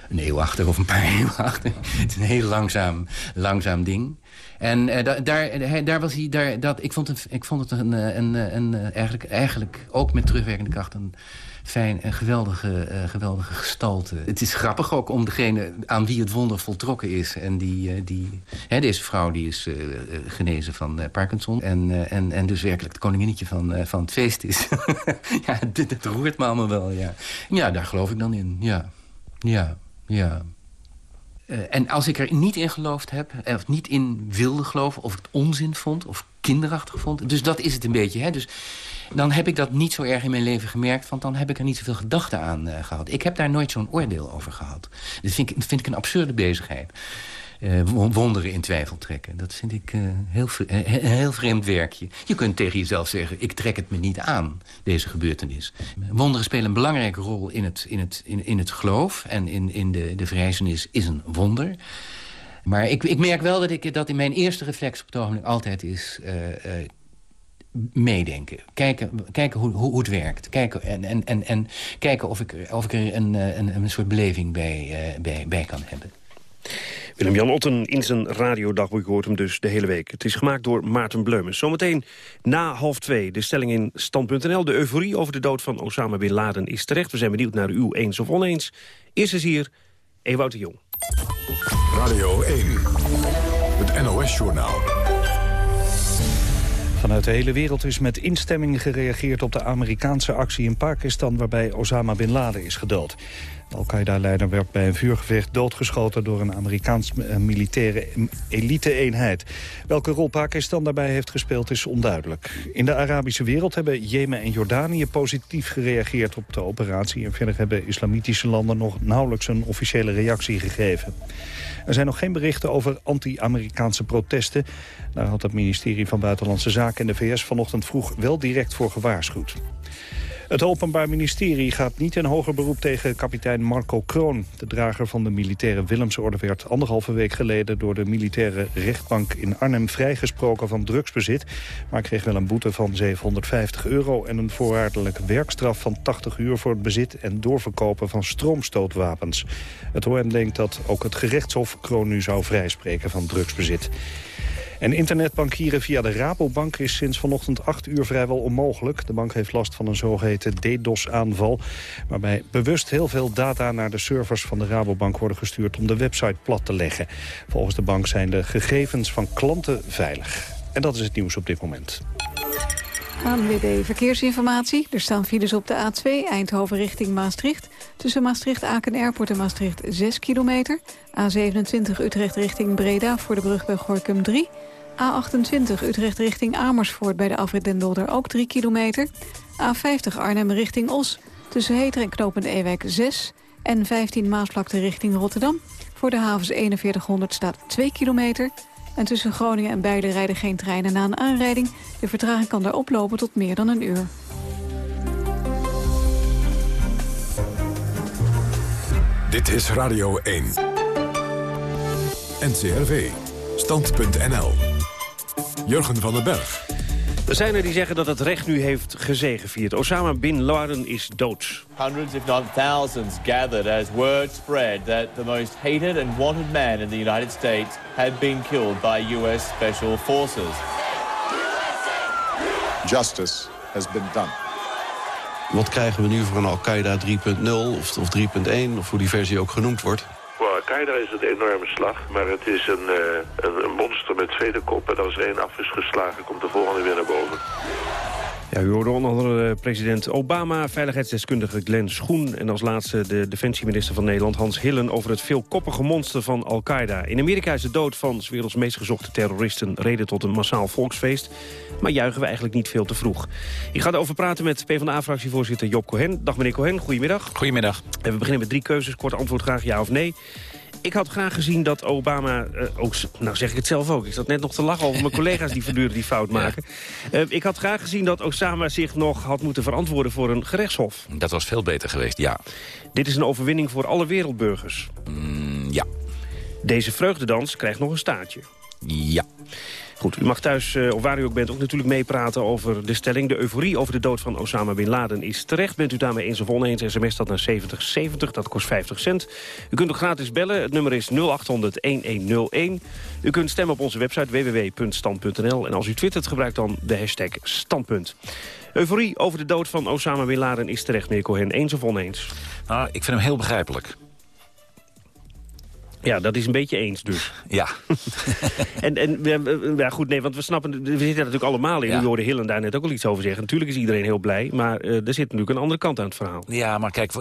een eeuw achter of een paar eeuwen achter. Het is een heel langzaam, langzaam ding. En da daar, daar was hij, daar, dat, ik, vond het, ik vond het een, een, een, eigenlijk, eigenlijk ook met terugwerkende kracht... een fijn en geweldige, uh, geweldige gestalte. Het is grappig ook om degene aan wie het wonder voltrokken is. En die, uh, die, hè, deze vrouw die is uh, genezen van Parkinson. En, en, en dus werkelijk het koninginnetje van, van het feest is. ja, dit, dit roert me allemaal wel, ja. Ja, daar geloof ik dan in, ja. Ja, ja. en als ik er niet in geloofd heb, of niet in wilde geloven... of het onzin vond, of kinderachtig vond... dus dat is het een beetje, hè. Dus dan heb ik dat niet zo erg in mijn leven gemerkt... want dan heb ik er niet zoveel gedachten aan uh, gehad. Ik heb daar nooit zo'n oordeel over gehad. Dat vind ik, vind ik een absurde bezigheid. Uh, wonderen in twijfel trekken. Dat vind ik uh, heel, heel vreemd werkje. Je kunt tegen jezelf zeggen, ik trek het me niet aan, deze gebeurtenis. Wonderen spelen een belangrijke rol in het, in het, in, in het geloof... en in, in de, de is een wonder... Maar ik, ik merk wel dat, ik, dat in mijn eerste reflex op het ogenblik altijd is... Meedenken. Kijken, kijken hoe, hoe, hoe, het werkt. Kijken, en, en, en, en kijken of ik, of ik er een, een, een soort beleving bij, uh, bij, bij kan hebben. Willem-Jan Otten in zijn radiodagboek hoort hem dus de hele week. Het is gemaakt door Maarten Bleumens. Zometeen na half twee de stelling in stand.nl. De euforie over de dood van Osama Bin Laden is terecht. We zijn benieuwd naar uw eens of oneens. Eerst is hier Ewout de Jong. Radio 1, het NOS-journaal. Vanuit de hele wereld is met instemming gereageerd op de Amerikaanse actie in Pakistan... waarbij Osama Bin Laden is gedood. De Al-Qaeda-leider werd bij een vuurgevecht doodgeschoten... door een Amerikaans eh, militaire elite-eenheid. Welke rol Pakistan daarbij heeft gespeeld is onduidelijk. In de Arabische wereld hebben Jemen en Jordanië positief gereageerd op de operatie... en verder hebben islamitische landen nog nauwelijks een officiële reactie gegeven. Er zijn nog geen berichten over anti-Amerikaanse protesten. Daar had het ministerie van Buitenlandse Zaken en de VS vanochtend vroeg wel direct voor gewaarschuwd. Het Openbaar Ministerie gaat niet in hoger beroep tegen kapitein Marco Kroon. De drager van de militaire Willemsorde werd anderhalve week geleden... door de militaire rechtbank in Arnhem vrijgesproken van drugsbezit. Maar kreeg wel een boete van 750 euro... en een voorwaardelijke werkstraf van 80 uur voor het bezit... en doorverkopen van stroomstootwapens. Het OM denkt dat ook het gerechtshof Kroon nu zou vrijspreken van drugsbezit. En internetbankieren via de Rabobank is sinds vanochtend 8 uur vrijwel onmogelijk. De bank heeft last van een zogeheten DDoS-aanval... waarbij bewust heel veel data naar de servers van de Rabobank worden gestuurd... om de website plat te leggen. Volgens de bank zijn de gegevens van klanten veilig. En dat is het nieuws op dit moment. ANWB Verkeersinformatie. Er staan files op de A2 Eindhoven richting Maastricht. Tussen Maastricht-Aken Airport en Maastricht 6 kilometer. A27 Utrecht richting Breda voor de brug bij Gorkum 3. A28 Utrecht richting Amersfoort bij de afrit Den Dolder ook 3 kilometer. A50 Arnhem richting Os. Tussen Heter en Knopend Ewijk 6. En 15 Maasvlakte richting Rotterdam. Voor de havens 4100 staat 2 kilometer. En tussen Groningen en Beide rijden geen treinen na een aanrijding. De vertraging kan daar oplopen tot meer dan een uur. Dit is Radio 1. NCRV. Stand.nl. Jurgen van den Berg. Er zijn er die zeggen dat het recht nu heeft gezegevierd. Osama Bin Laden is dood. Hundreds, if not thousands, gathered as word spread that the most hated and wanted man in the United States had been killed by U.S. Special Forces. Justice has been done. Wat krijgen we nu voor een Al-Qaeda 3.0 of, of 3.1, of hoe die versie ook genoemd wordt? Al-Qaeda is het een enorme slag, maar het is een, uh, een, een, monster met tweede kop. En als er één af is geslagen, komt de volgende weer naar boven. Ja, u hoorde onder andere president Obama, veiligheidsdeskundige Glenn Schoen... en als laatste de defensieminister van Nederland Hans Hillen... over het veelkoppige monster van Al-Qaeda. In Amerika is de dood van 's werelds meest gezochte terroristen... reden tot een massaal volksfeest. Maar juichen we eigenlijk niet veel te vroeg. Ik ga erover praten met PvdA-fractievoorzitter Job Cohen. Dag meneer Cohen, goedemiddag. Goedemiddag. En we beginnen met drie keuzes. Kort antwoord graag ja of nee. Ik had graag gezien dat Obama, uh, ook, nou zeg ik het zelf ook... ik zat net nog te lachen over mijn collega's die voortdurend die fout maken. Uh, ik had graag gezien dat Osama zich nog had moeten verantwoorden voor een gerechtshof. Dat was veel beter geweest, ja. Dit is een overwinning voor alle wereldburgers. Mm, ja. Deze vreugdedans krijgt nog een staartje. Ja. Goed, u mag thuis, uh, of waar u ook bent, ook natuurlijk meepraten over de stelling. De euforie over de dood van Osama Bin Laden is terecht. Bent u daarmee eens of oneens, sms dat naar 7070, dat kost 50 cent. U kunt ook gratis bellen, het nummer is 0800-1101. U kunt stemmen op onze website www.stand.nl. En als u twittert, gebruikt dan de hashtag standpunt. Euforie over de dood van Osama Bin Laden is terecht, meneer Cohen. Eens of oneens? Nou, ik vind hem heel begrijpelijk. Ja, dat is een beetje eens dus. Ja. en en ja, goed, nee, want we snappen, we zitten er natuurlijk allemaal in. Ja. U hoorde Hillen daar net ook al iets over zeggen. Natuurlijk is iedereen heel blij, maar uh, er zit natuurlijk een andere kant aan het verhaal. Ja, maar kijk,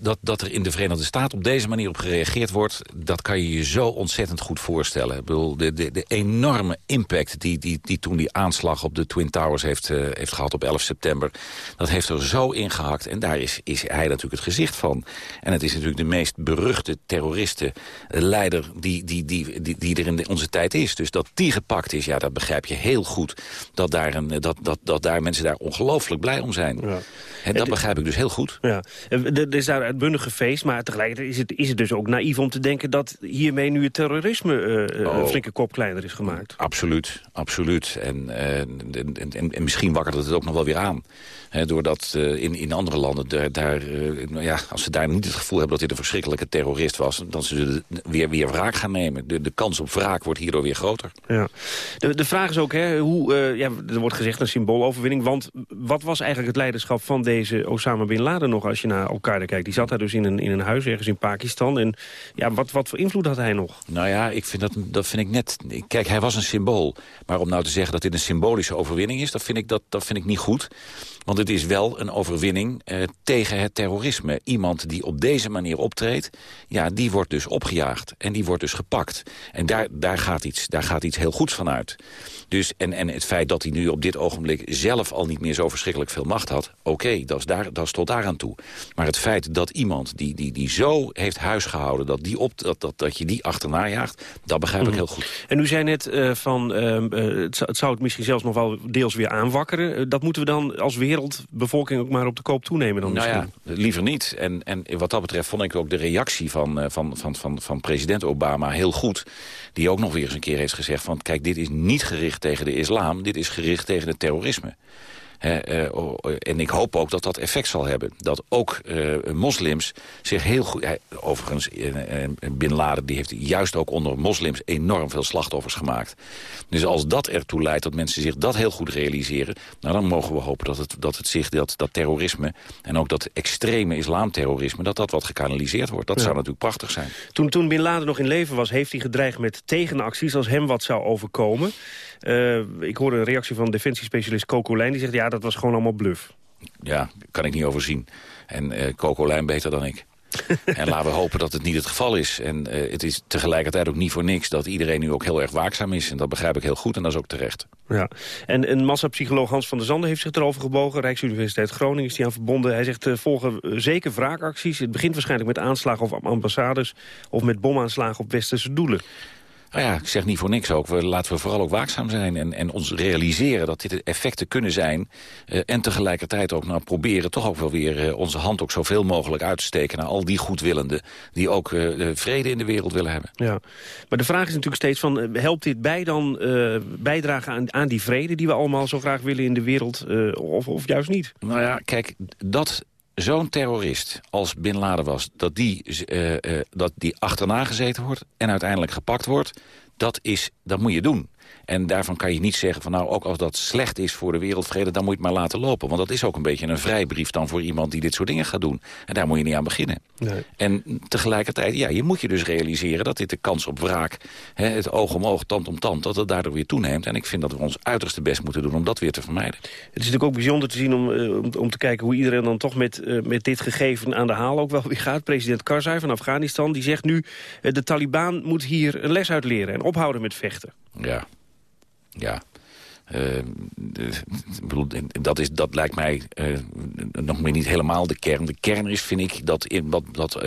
dat, dat er in de Verenigde Staten op deze manier op gereageerd wordt... dat kan je je zo ontzettend goed voorstellen. Ik bedoel, de, de, de enorme impact die, die, die toen die aanslag op de Twin Towers heeft, uh, heeft gehad op 11 september... dat heeft er zo ingehakt en daar is, is hij natuurlijk het gezicht van. En het is natuurlijk de meest beruchte terroristen leider die, die, die, die, die er in onze tijd is. Dus dat die gepakt is, ja, dat begrijp je heel goed. Dat daar, een, dat, dat, dat daar mensen daar ongelooflijk blij om zijn. Ja. En dat begrijp ik dus heel goed. Ja. Er is daar uitbundige feest, maar tegelijkertijd is het, is het dus ook naïef om te denken... dat hiermee nu het terrorisme uh, oh. een flinke kop kleiner is gemaakt. Absoluut, absoluut. En, uh, en, en, en, misschien wakkert het ook nog wel weer aan. He, doordat uh, in, in andere landen, daar, daar, nou ja, als ze daar niet het gevoel hebben... dat dit een verschrikkelijke terrorist was... dan ze weer, weer wraak gaan nemen. De, de kans op wraak wordt hierdoor weer groter. Ja. De, de vraag is ook, hè, hoe, uh, ja, er wordt gezegd een symbooloverwinning... want wat was eigenlijk het leiderschap van deze Osama Bin Laden nog... als je naar Al-Qaeda kijkt? Die zat daar dus in een, in een huis ergens in Pakistan. En ja, wat, wat voor invloed had hij nog? Nou ja, ik vind dat, dat vind ik net... Kijk, hij was een symbool. Maar om nou te zeggen dat dit een symbolische overwinning is... dat vind ik, dat, dat vind ik niet goed. Want het is wel een overwinning eh, tegen het terrorisme. Iemand die op deze manier optreedt, ja, die wordt dus opgejaagd. En die wordt dus gepakt. En daar, daar, gaat, iets, daar gaat iets heel goeds van uit. Dus, en, en het feit dat hij nu op dit ogenblik zelf al niet meer zo verschrikkelijk veel macht had... oké, okay, dat, is daar, dat is tot daaraan toe. Maar het feit dat iemand die, die, die zo heeft huisgehouden... Dat, die op, dat, dat, dat je die achterna jaagt, dat begrijp mm. ik heel goed. En u zei net uh, van, uh, het, het zou het misschien zelfs nog wel deels weer aanwakkeren. Uh, dat moeten we dan als wereldbevolking ook maar op de koop toenemen dan nou misschien? Ja, liever niet. En, en wat dat betreft vond ik ook de reactie van, van, van, van, van president Obama heel goed. Die ook nog weer eens een keer heeft gezegd van... kijk, dit is niet gericht tegen de islam, dit is gericht tegen het terrorisme. He, uh, oh, en ik hoop ook dat dat effect zal hebben. Dat ook uh, moslims zich heel goed... Overigens, uh, Bin Laden die heeft juist ook onder moslims enorm veel slachtoffers gemaakt. Dus als dat ertoe leidt dat mensen zich dat heel goed realiseren... Nou, dan mogen we hopen dat het, dat het zich, dat, dat terrorisme... en ook dat extreme islamterrorisme, dat dat wat gekanaliseerd wordt. Dat ja. zou natuurlijk prachtig zijn. Toen, toen Bin Laden nog in leven was, heeft hij gedreigd met tegenacties... als hem wat zou overkomen. Ik hoorde een reactie van defensiespecialist Coco Lijn. Die zegt, ja, dat was gewoon allemaal bluff. Ja, kan ik niet overzien. En uh, Coco Lijn beter dan ik. en laten we hopen dat het niet het geval is. En uh, het is tegelijkertijd ook niet voor niks dat iedereen nu ook heel erg waakzaam is. En dat begrijp ik heel goed en dat is ook terecht. Ja. En een massapsycholoog Hans van der Zanden heeft zich erover gebogen. Rijksuniversiteit Groningen is die aan verbonden. Hij zegt, uh, volgen zeker wraakacties. Het begint waarschijnlijk met aanslagen op ambassades... of met bomaanslagen op westerse doelen. Nou ja, ik zeg niet voor niks ook. We, laten we vooral ook waakzaam zijn en, en ons realiseren dat dit effecten kunnen zijn. Uh, en tegelijkertijd ook nou proberen toch ook wel weer uh, onze hand ook zoveel mogelijk uit te steken naar al die goedwillenden die ook uh, vrede in de wereld willen hebben. Ja, maar de vraag is natuurlijk steeds van helpt dit bij dan bijdragen aan, aan die vrede die we allemaal zo graag willen in de wereld of, of juist niet? Nou ja, kijk, dat zo'n terrorist als Bin Laden was... dat die, uh, dat die achterna gezeten wordt en uiteindelijk gepakt wordt... dat, is, dat moet je doen. En daarvan kan je niet zeggen van nou, ook als dat slecht is voor de wereldvrede... dan moet je het maar laten lopen. Want dat is ook een beetje een vrijbrief dan voor iemand die dit soort dingen gaat doen. En daar moet je niet aan beginnen. Nee. En tegelijkertijd, ja, je moet je dus realiseren dat dit de kans op wraak... Hè, het oog om oog, tand om tand, dat het daardoor weer toeneemt. En ik vind dat we ons uiterste best moeten doen om dat weer te vermijden. Het is natuurlijk ook bijzonder te zien om, eh, om, om te kijken hoe iedereen dan toch met, eh, met dit gegeven aan de haal ook wel weer gaat. President Karzai van Afghanistan die zegt nu eh, de Taliban moet hier een les uit leren en ophouden met vechten. Ja, ja. De, bedoel, dat, is, dat lijkt mij uh, nog meer niet helemaal de kern. De kern is, vind ik, dat in, wat, dat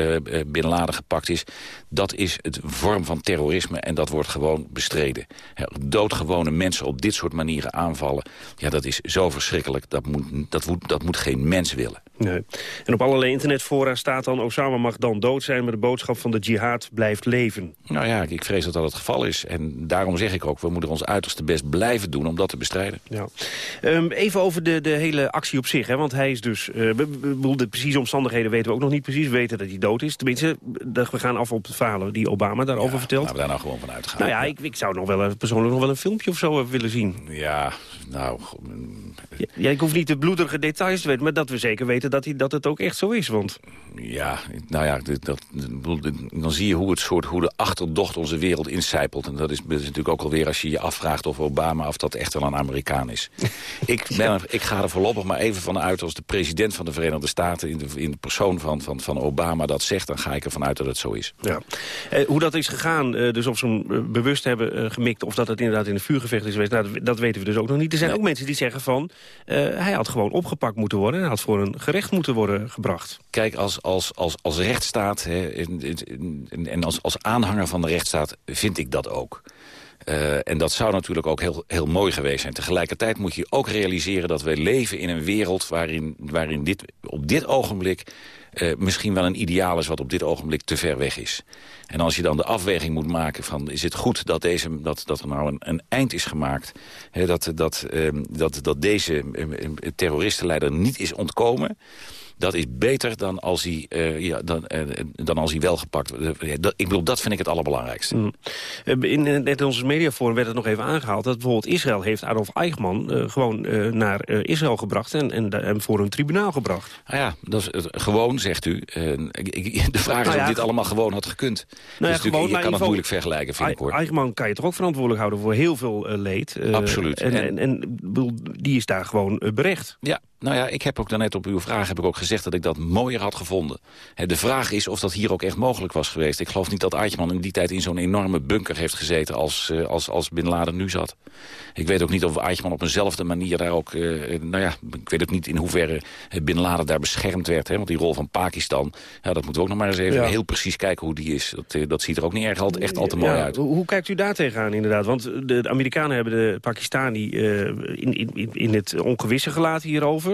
Bin Laden gepakt is... dat is het vorm van terrorisme en dat wordt gewoon bestreden. doodgewone mensen op dit soort manieren aanvallen... ja, dat is zo verschrikkelijk. Dat moet, dat moet, dat moet geen mens willen. Nee. En op allerlei internetfora staat dan... Osama mag dan dood zijn, maar de boodschap van de jihad blijft leven. Nou ja, ik vrees dat dat het geval is. En daarom zeg ik ook, we moeten ons uiterste best blijven doen... om dat te bestrijden. Ja. Um, even over de, de hele actie op zich. Hè? Want hij is dus... Uh, de precieze omstandigheden weten we ook nog niet precies. We weten dat hij dood is. Tenminste, we gaan af op het verhalen die Obama daarover ja, vertelt. Laten we daar nou gewoon van uitgaan. Nou ja, Ik, ik zou nog wel persoonlijk nog wel een filmpje of zo willen zien. Ja, nou... Ja, ja, ik hoef niet de bloederige details te weten... maar dat we zeker weten dat, hij, dat het ook echt zo is. Want... Ja, nou ja, dat, dat, dan zie je hoe, het soort, hoe de achterdocht onze wereld incijpelt. En dat is, dat is natuurlijk ook alweer als je je afvraagt of Obama... of dat echt een Amerikaan is. ik, ben, ik ga er voorlopig maar even van uit als de president van de Verenigde Staten... in de, in de persoon van, van, van Obama dat zegt, dan ga ik ervan uit dat het zo is. Ja. Eh, hoe dat is gegaan, eh, dus of ze hem eh, bewust hebben eh, gemikt... of dat het inderdaad in een vuurgevecht is geweest, nou, dat, dat, weten we dus ook nog niet. Er zijn ook mensen die zeggen van, uh, hij had gewoon opgepakt moeten worden... hij had voor een gerecht moeten worden gebracht. Kijk, als, als, als, als rechtsstaat hè, en, en, en als, als aanhanger van de rechtsstaat vind ik dat ook. Uh, en dat zou natuurlijk ook heel, heel mooi geweest zijn. Tegelijkertijd moet je ook realiseren dat wij leven in een wereld... waarin, waarin dit, op dit ogenblik uh, misschien wel een ideaal is... wat op dit ogenblik te ver weg is. En als je dan de afweging moet maken van... is het goed dat, deze, dat, dat er nou een, een eind is gemaakt... Hè, dat, dat, uh, dat, dat deze terroristenleider niet is ontkomen dat is beter dan als hij, uh, ja, dan, uh, dan als hij wel gepakt wordt. ik bedoel, dat vind ik het allerbelangrijkste. Mm. In, net in onze mediaforum werd het nog even aangehaald... dat bijvoorbeeld Israël heeft Adolf Eichmann gewoon naar Israël gebracht... en, en hem voor een tribunaal gebracht. Ah ja, dat is gewoon, zegt u. de vraag is nou ja, of dit allemaal gewoon had gekund. Nou ja, dus gewoon, je kan het moeilijk vergelijken, vind ik hoor. Eichmann kan je toch ook verantwoordelijk houden voor heel veel leed. Absoluut. En, en, en, en, die is daar gewoon berecht. Ja, nou ja, ik heb ook daarnet op uw vraag heb ik ook gezegd dat ik dat mooier had gevonden. de vraag is of dat hier ook echt mogelijk was geweest. Ik geloof niet dat Eichmann in die tijd in zo'n enorme bunker heeft gezeten als, uh, als, als Bin Laden nu zat. Ik weet ook niet of Eichmann op eenzelfde manier daar ook... Uh, nou ja, ik weet ook niet in hoeverre Bin Laden daar beschermd werd. Hè, want die rol van Pakistan, ja, dat moeten we ook nog maar eens even ja. heel precies kijken hoe die is. Dat, uh, dat ziet er ook niet erg echt al te mooi ja, uit. Hoe, hoe, kijkt u daar tegenaan inderdaad? Want de, de Amerikanen hebben de Pakistani in, in, in het ongewisse gelaten hierover.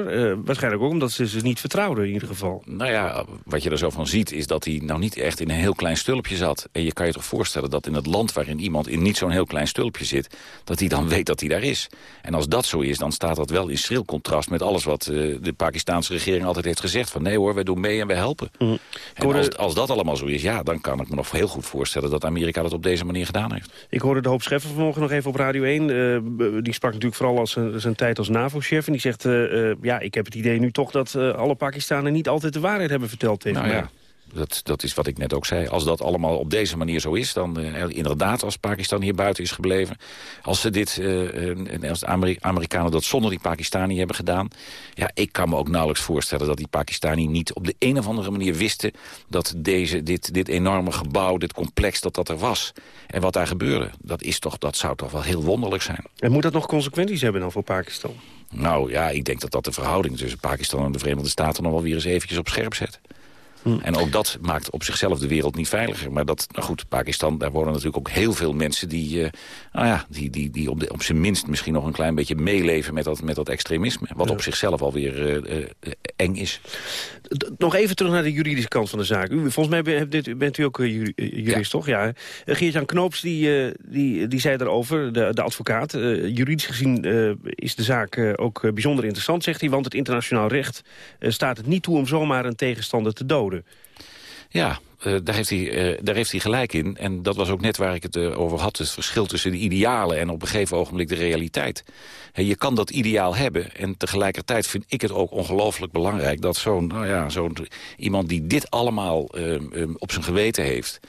Waarschijnlijk ook omdat ze ze niet vertrouwden in ieder geval. Nou ja, wat je er zo van ziet is dat hij nou niet echt in een heel klein stulpje zat. En je kan je toch voorstellen dat in het land waarin iemand in niet zo'n heel klein stulpje zit... dat hij dan weet dat hij daar is. En als dat zo is, dan staat dat wel in schril contrast met alles wat uh, de Pakistanse regering altijd heeft gezegd. Van nee hoor, wij doen mee en wij helpen. Mm. En als, als dat allemaal zo is, ja, dan kan ik me nog heel goed voorstellen... dat Amerika dat op deze manier gedaan heeft. Ik hoorde de Hoop Scheffer vanmorgen nog even op Radio 1. Uh, die sprak natuurlijk vooral als zijn, zijn tijd als NAVO-chef. En die zegt, uh, ja, ik heb het idee nu toch dat alle Pakistanen niet altijd de waarheid hebben verteld tegen nou, mij. Ja. Dat, dat is wat ik net ook zei. Als dat allemaal op deze manier zo is, dan uh, inderdaad, als Pakistan hier buiten is gebleven. Als ze dit, uh, als de Ameri Amerikanen dat zonder die Pakistani hebben gedaan. Ja, ik kan me ook nauwelijks voorstellen dat die Pakistani niet op de een of andere manier wisten dat deze, dit, dit enorme gebouw, dit complex, dat dat er was. En wat daar gebeurde, dat, is toch, dat zou toch wel heel wonderlijk zijn. En moet dat nog consequenties hebben dan voor Pakistan? Nou ja, ik denk dat dat de verhouding tussen Pakistan en de Verenigde Staten nog wel weer eens eventjes op scherp zet. Hm. En ook dat maakt op zichzelf de wereld niet veiliger. Maar dat, nou goed, Pakistan, daar wonen natuurlijk ook heel veel mensen... die, uh, nou ja, die, die, die op, de, op zijn minst misschien nog een klein beetje meeleven met dat, met dat extremisme. Wat ja. op zichzelf alweer uh, uh, eng is. Nog even terug naar de juridische kant van de zaak. U, volgens mij bent, bent u ook jurist, ja. toch? Ja. Geert-Jan Knoops die, die, die zei daarover, de, de advocaat... juridisch gezien is de zaak ook bijzonder interessant, zegt hij... want het internationaal recht staat het niet toe om zomaar een tegenstander te doden. Ja, eh, daar, heeft hij, eh, daar heeft hij gelijk in. En dat was ook net waar ik het eh, over had. Het verschil tussen de idealen en op een gegeven ogenblik de realiteit. je kan dat ideaal hebben. En tegelijkertijd vind ik het ook ongelooflijk belangrijk... dat zo'n nou ja, zo'n iemand die dit allemaal op zijn geweten heeft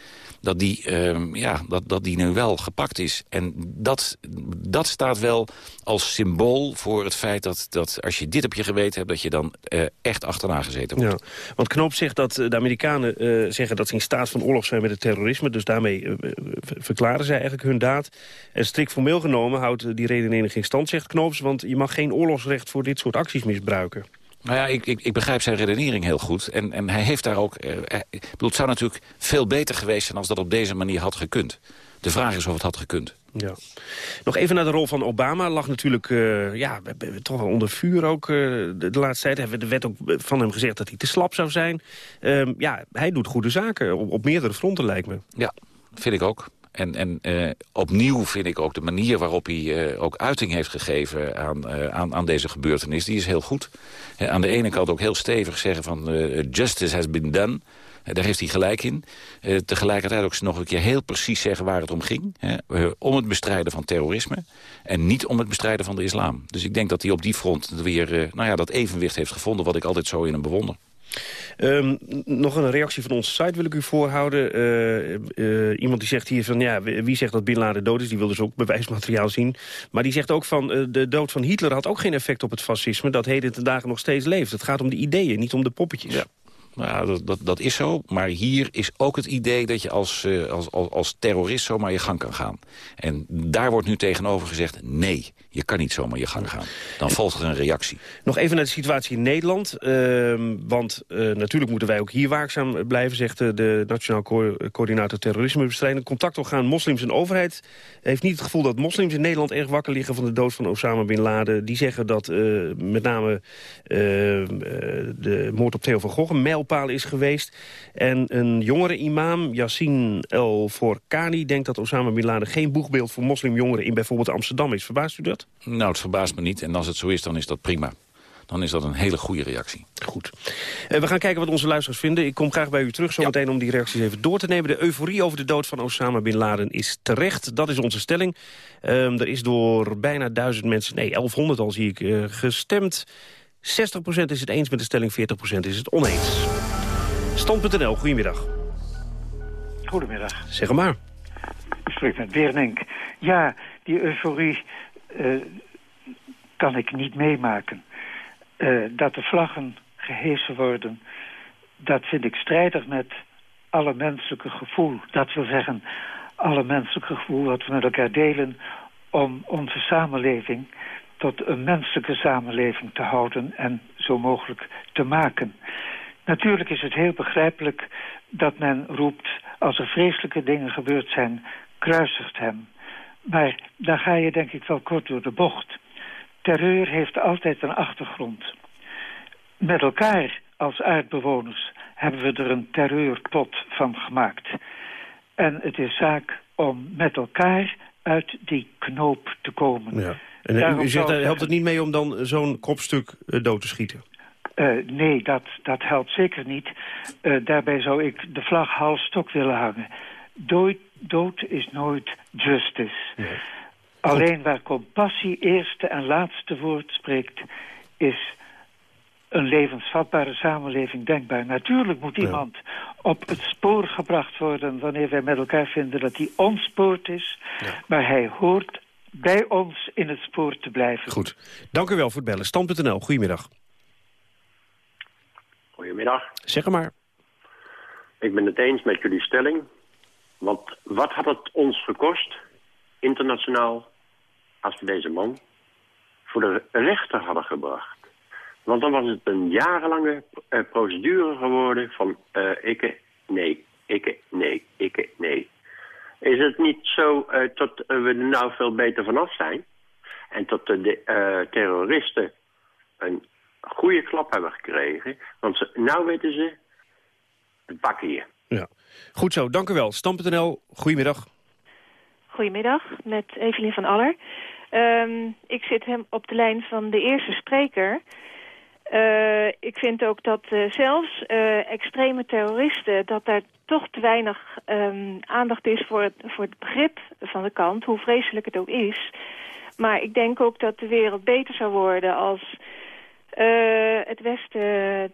dat die, ehm, ja, dat, dat die nu wel gepakt is. En dat, dat staat wel als symbool voor het feit dat, dat als je dit op je geweten hebt... dat je dan uh, echt achterna gezeten wordt. Ja, want Knoop zegt dat eh, de Amerikanen uh, zeggen dat ze in staat van oorlog zijn met het terrorisme. Dus daarmee verklaren zij eigenlijk hun daad. En strikt formeel genomen houdt die redenering geen stand, zegt Knoops... want je mag geen oorlogsrecht voor dit soort acties misbruiken. Nou ja, ik, ik, ik, begrijp zijn redenering heel goed. En, en hij heeft daar ook... Eh, ik bedoel, het zou natuurlijk veel beter geweest zijn... als dat op deze manier had gekund. De vraag is of het had gekund. Ja. Nog even naar de rol van Obama. Lag natuurlijk uh, ja, toch wel onder vuur ook. Uh, de, de, laatste tijd hebben we de wet ook van hem gezegd dat hij te slap zou zijn. Uh, ja, hij doet goede zaken op, op meerdere fronten lijkt me. Ja, vind ik ook. En, en uh, opnieuw vind ik ook de manier waarop hij uh, ook uiting heeft gegeven aan, uh, aan, aan deze gebeurtenis, die is heel goed. aan de ene kant ook heel stevig zeggen van justice has been done. daar heeft hij gelijk in. tegelijkertijd ook nog een keer heel precies zeggen waar het om ging. om het bestrijden van terrorisme. En niet om het bestrijden van de islam. Dus ik denk dat hij op die front weer nou ja, dat evenwicht heeft gevonden... wat ik altijd zo in hem bewonder. Um, nog een reactie van onze site wil ik u voorhouden. Uh, uh, iemand die zegt hier van, ja, wie zegt dat Bin Laden dood is? Die wil dus ook bewijsmateriaal zien. Maar die zegt ook van, uh, de dood van Hitler had ook geen effect op het fascisme... dat heden ten dagen nog steeds leeft. Het gaat om de ideeën, niet om de poppetjes. Ja. Nou ja, dat, dat, dat, is zo. Maar hier is ook het idee dat je als, uh, als, als, als terrorist zomaar je gang kan gaan. En daar wordt nu tegenover gezegd, nee, je kan niet zomaar je gang gaan. Dan volgt er een reactie. Nog even naar de situatie in Nederland. Uh, want uh, natuurlijk moeten wij ook hier waakzaam blijven... zegt de Nationaal Co Coördinator Terrorismebestrijding. Contactorgaan Moslims en Overheid heeft niet het gevoel dat moslims in Nederland... erg wakker liggen van de dood van Osama Bin Laden. Die zeggen dat met name de moord op Theo van Gogh... een mijlpaal is geweest. En een jongere imam, Yassin El Forkani... denkt dat Osama Bin Laden geen boegbeeld voor moslimjongeren... in bijvoorbeeld Amsterdam is. Verbaast u dat? Nou, het verbaast me niet. En als het zo is, dan is dat prima. Dan is dat een hele goede reactie. Goed. Uh, we gaan kijken wat onze luisteraars vinden. Ik kom graag bij u terug zometeen ja. om die reacties even door te nemen. De euforie over de dood van Osama Bin Laden is terecht. Dat is onze stelling. Um, er is door bijna duizend mensen, nee, 1100 al zie ik, uh, gestemd. 60% is het eens met de stelling, 40% is het oneens. Stand.nl, goedemiddag. Goedemiddag. Zeg maar. Ik spreek met Beernink. Ja, die euforie uh, kan ik niet meemaken. Uh, dat de vlaggen gehesen worden, dat vind ik strijdig met alle menselijke gevoel. Dat wil zeggen, alle menselijke gevoel wat we met elkaar delen... om onze samenleving tot een menselijke samenleving te houden en zo mogelijk te maken. Natuurlijk is het heel begrijpelijk dat men roept... als er vreselijke dingen gebeurd zijn, kruisigt hem. Maar daar ga je denk ik wel kort door de bocht. Terreur heeft altijd een achtergrond. Met elkaar als aardbewoners hebben we er een terreurpot van gemaakt. En het is zaak om met elkaar uit die knoop te komen. Ja. En u zegt, helpt het niet mee om dan zo'n kopstuk dood te schieten? Uh, nee, dat, dat helpt zeker niet. Uh, daarbij zou ik de vlag halstok willen hangen. Dood, dood is nooit justice. Nee. Alleen waar compassie eerste en laatste woord spreekt... is een levensvatbare samenleving denkbaar. Natuurlijk moet iemand op het spoor gebracht worden... wanneer wij met elkaar vinden dat hij ontspoord is. Ja. Maar hij hoort bij ons in het spoor te blijven. Goed. Dank u wel voor het bellen. Stand.nl, goedemiddag. Goedemiddag. Zeg maar. Ik ben het eens met jullie stelling. Want wat had het ons gekost, internationaal, als we deze man voor de rechter hadden gebracht? Want dan was het een jarenlange uh, procedure geworden van uh, ikke, nee, ikke, nee, ikke, nee. Is het niet zo uh, dat we er nou veel beter vanaf zijn? En dat de terroristen een goede klap hebben gekregen. Want ze, nou weten ze, het bakken hier. Ja. Goed zo, dank u wel. Stam.nl, goedemiddag. Goedemiddag, met Evelien van Aller. Um, ik zit hem op de lijn van de eerste spreker. Uh, ik vind ook dat uh, zelfs uh, extreme terroristen... dat daar toch te weinig um, aandacht is voor het, voor het begrip van de kant... hoe vreselijk het ook is. Maar ik denk ook dat de wereld beter zou worden als... het Westen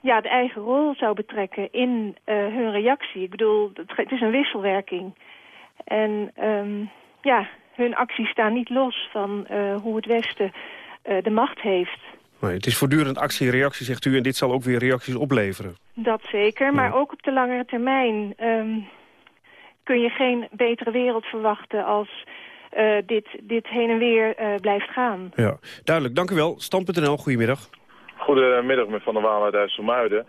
ja, de eigen rol zou betrekken in hun reactie. Ik bedoel, het, is een wisselwerking. En um, ja, hun acties staan niet los van hoe het Westen de macht heeft... Nee, het is voortdurend actie en reactie, zegt u, en dit zal ook weer reacties opleveren. Dat zeker, maar ook op de langere termijn um, kun je geen betere wereld verwachten als uh, dit, dit heen en weer uh, blijft gaan. Ja, duidelijk. Dank u wel. Stand.nl, goedemiddag. Goedemiddag, met Van der Waal uit IJsselmuiden.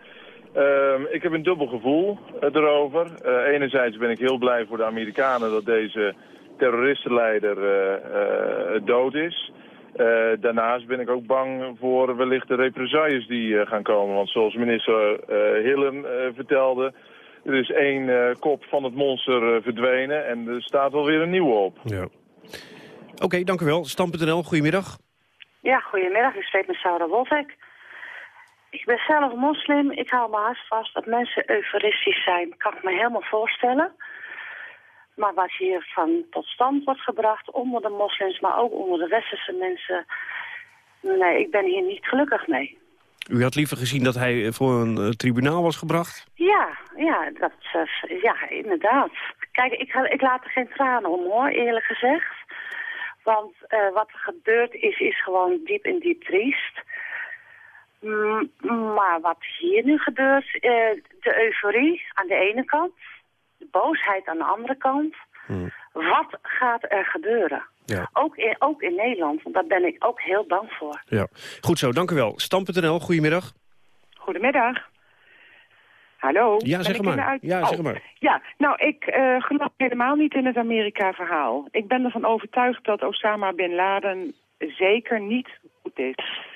Uh, ik heb een dubbel gevoel uh, erover. enerzijds ben ik heel blij voor de Amerikanen dat deze terroristenleider dood is... Uh, daarnaast ben ik ook bang voor wellicht de represailles die uh, gaan komen. Want zoals minister uh, Hillen vertelde, er is één kop van het monster verdwenen en er staat wel weer een nieuwe op. Ja. Oké, okay, dank u wel. Stam.nl, goedemiddag. Ja, goedemiddag. Ik spreek met Sarah Woltek. Ik ben zelf moslim. Ik hou me hart vast dat mensen euforistisch zijn. Kan ik me helemaal voorstellen. Maar wat hier van tot stand wordt gebracht onder de moslims, maar ook onder de westerse mensen... Nee, ik ben hier niet gelukkig mee. U had liever gezien dat hij voor een uh, tribunaal was gebracht? Ja, ja, dat, uh, ja inderdaad. Kijk, ik, ik laat er geen tranen om hoor, eerlijk gezegd. Want uh, wat er gebeurd is, is gewoon diep en diep triest. Mm, maar wat hier nu gebeurt, de euforie aan de ene kant boosheid aan de andere kant. Hmm. Wat gaat er gebeuren? Ja. Ook, in, ook in Nederland, want daar ben ik ook heel bang voor. Ja. Goed zo, dank u wel. Stam.nl, goedemiddag. Goedemiddag. Hallo. Ja, zeg maar. Ja, oh. zeg maar. Ja, nou, ik uh, geloof helemaal niet in het Amerika-verhaal. Ik ben ervan overtuigd dat Osama Bin Laden zeker niet goed is.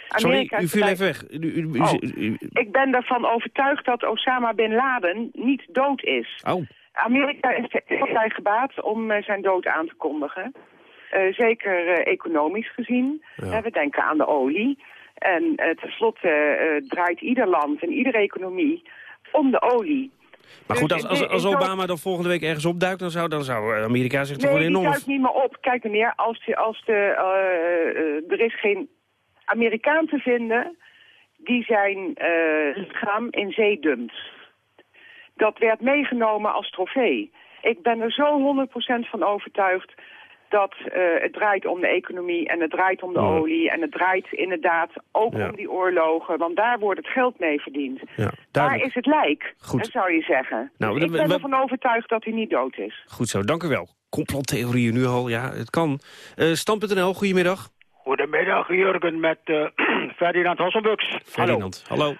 Amerika Sorry, u viel even weg. U, u, oh. ik ben ervan overtuigd dat Osama Bin Laden niet dood is. Oh. Amerika is heel erg gebaat om uh, zijn dood aan te kondigen. Uh, zeker uh, economisch gezien. Ja. we denken aan de olie. En tenslotte draait ieder land en iedere economie om de olie. Maar goed, dus als, als, als Obama dan volgende week ergens opduikt, dan zou, dan zou Amerika zich toch wel enorm... Nee, duikt niet meer op. Kijk meneer, als, de, als de, er is geen Amerikaan te vinden die zijn lichaam in zee dumpt dat werd meegenomen als trofee. Ik ben er zo 100% van overtuigd dat uh, het draait om de economie en het draait om de olie... en het draait inderdaad ook om die oorlogen, want daar wordt het geld mee verdiend. Ja, daar is het lijk, Goed. zou je zeggen. Nou, dus ik ben ervan overtuigd dat hij niet dood is. Goed zo, dank u wel. Complottheorieën nu al, ja, het kan. Uh, Stam.nl, goedemiddag. Goedemiddag, Jurgen, met uh, Ferdinand Hosselbux. Ferdinand, hallo. hallo.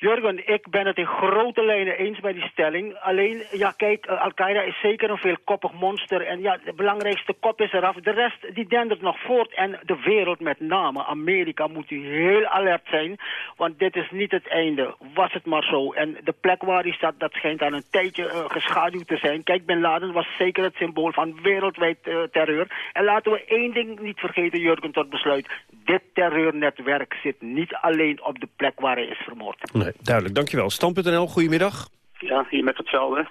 Jurgen, ik ben het in grote lijnen eens met die stelling. Alleen, ja kijk, eh, Al-Qaeda is zeker een veelkoppig monster. En ja, de belangrijkste kop is eraf. De rest, die dendert nog voort. En de wereld met name, Amerika, moet u heel alert zijn. Want dit is niet het einde. Was het maar zo. En de plek waar hij staat, dat schijnt aan een tijdje uh, geschaduwd te zijn. Kijk, Bin Laden was zeker het symbool van wereldwijd uh, terreur. En laten we één ding niet vergeten, Jurgen, tot besluit. Dit terreurnetwerk zit niet alleen op de plek waar hij is vermoord. Nee duidelijk. Dankjewel. Stam.nl, goedemiddag. Ja, hier met hetzelfde.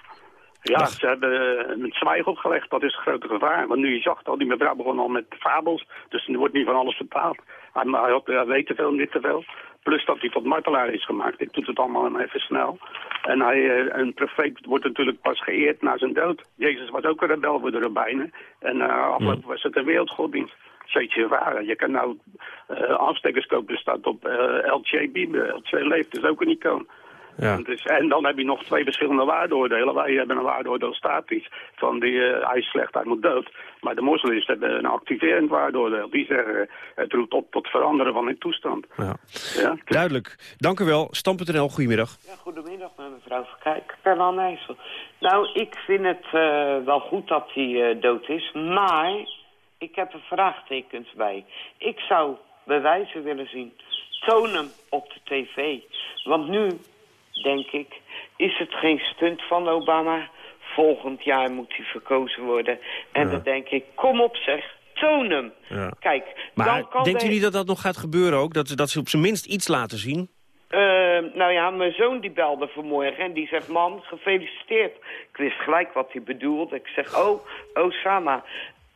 Ja, ze hebben een zwijgen opgelegd. Dat is het grote gevaar. Want nu je zag al, die mevrouw begon al met fabels. Dus er wordt niet van alles vertaald. Hij, hij, had, hij weet te veel, niet te veel. Plus dat hij tot martelaar is gemaakt. Ik doe het allemaal even snel. En hij, eh, een profeet wordt natuurlijk pas geëerd na zijn dood. Jezus was ook een rebel voor de rabbijnen. En uh, afgelopen was het een wereldgoddienst. Varen. Je kan nou uh, afstekers kopen, staat op uh, LJ Bieber. LJ Leeft is ook een icoon. Ja. En, dus, en, dan heb je nog twee verschillende waardeoordelen. Wij hebben een waardeoordeel statisch, van die uh, hij is slecht, hij moet dood. Maar de moslims hebben een activerend waardeoordeel. Die zeggen, het roept op tot veranderen van hun toestand. Ja. ja? Duidelijk. Dank u wel. Stam.nl, goedemiddag. Ja, goedemiddag mevrouw Verkijk, per IJssel. Nou, ik vind het uh, wel goed dat hij uh, dood is, maar ik heb er vraagtekens bij. Ik zou bewijzen willen zien. Toon hem op de tv. Want nu, denk ik, is het geen stunt van Obama. Volgend jaar moet hij verkozen worden. En dan denk ik, kom op zeg, Toon hem. Ja. Kijk, Maar dan kan denkt de- u niet dat dat nog gaat gebeuren ook? Dat, dat ze op zijn minst iets laten zien? Eh, nou ja, mijn zoon die belde vanmorgen en die zegt... Mam, gefeliciteerd. Ik wist gelijk wat hij bedoelde. Ik zeg, oh, Osama.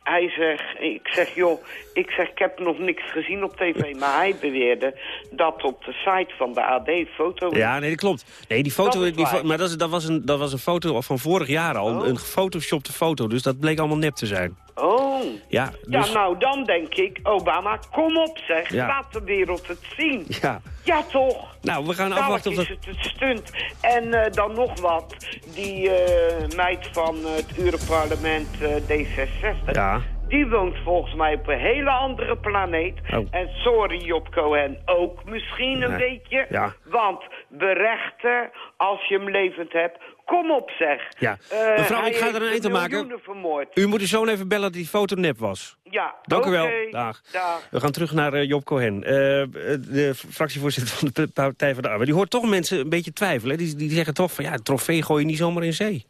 Hij zegt, ik zeg, joh, ik zeg, ik heb nog niks gezien op tv. Maar hij beweerde dat op de site van de AD foto... Ja, nee, dat klopt. Nee, die foto, Dat is die maar dat, is, dat, was een, dat was een foto van vorig jaar al. Oh. Een gefotoshopte foto, dus dat bleek allemaal nep te zijn. Oh. Ja, Ja, dus, nou, dan denk ik, Obama, kom op zeg. Ja. Laat de wereld het zien. ja. Ja, toch? Nou, we gaan Dadelijk afwachten of is dat... het het stunt. En eh, dan nog wat. Die eh, meid van eh, het Europarlement eh, D66... Ja. Die woont volgens mij op een hele andere planeet. Oh. En sorry Job Cohen, ook misschien een Nee. beetje. Ja. Want berechten, als je hem levend hebt... Kom op zeg. Ja. Eh, Mevrouw, ik ga er een eind aan maken. vermoord. U moet uw zoon even bellen dat die foto nep was. Ja, Dank u wel. oké. Dag. Dag. We gaan terug naar eh, Job Cohen, eh, de fractievoorzitter van de Partij van de Arbeid. Die hoort toch mensen een beetje twijfelen. hè? Die, die zeggen toch van ja, het trofee gooi je niet zomaar in zee.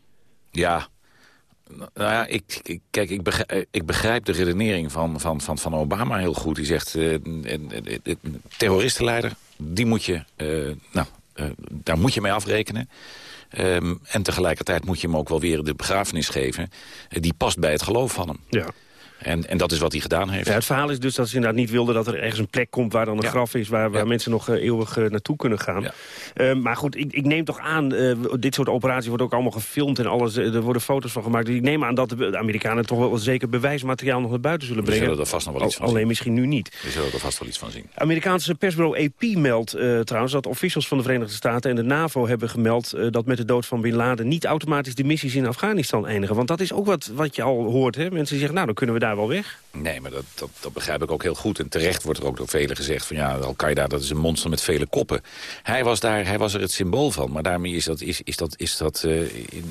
Ja. Nou ja, ik, ik, kijk, ik begrijp, eh, ik begrijp de redenering van, van, van, van Obama heel goed. Die zegt, een terroristenleider, die moet je, eh, nou, daar moet je mee afrekenen. Ehm, en tegelijkertijd moet je hem ook wel weer de begrafenis geven. die past bij het geloof van hem. Ja. En, en dat is wat hij gedaan heeft. Ja, het verhaal is dus dat ze inderdaad niet wilden dat er ergens een plek komt... waar dan een Ja. graf is, waar, waar mensen nog eh, eeuwig eh, naartoe kunnen gaan. Eh, maar goed, ik, ik neem toch aan, eh, dit soort operaties wordt ook allemaal gefilmd en alles. er worden foto's van gemaakt. Dus ik neem aan dat de, Amerikanen toch wel zeker bewijsmateriaal nog naar buiten zullen brengen. zullen er vast nog wel iets van Al- Alleen zien. misschien nu niet. We zullen er vast wel iets van zien. Amerikaanse persbureau AP meldt trouwens dat officials van de Verenigde Staten en de NAVO hebben gemeld dat met de dood van Bin Laden niet automatisch de missies in Afghanistan eindigen. Want dat is ook wat, wat je al hoort. Hè? Mensen zeggen, nou dan kunnen we daar weg. Nee, maar dat, dat, dat begrijp ik ook heel goed. En terecht wordt er ook door velen gezegd van ja, Al-Qaeda dat is een monster met vele koppen. Hij was, daar, hij was er het symbool van, maar daarmee is dat, is, is dat, is dat, eh,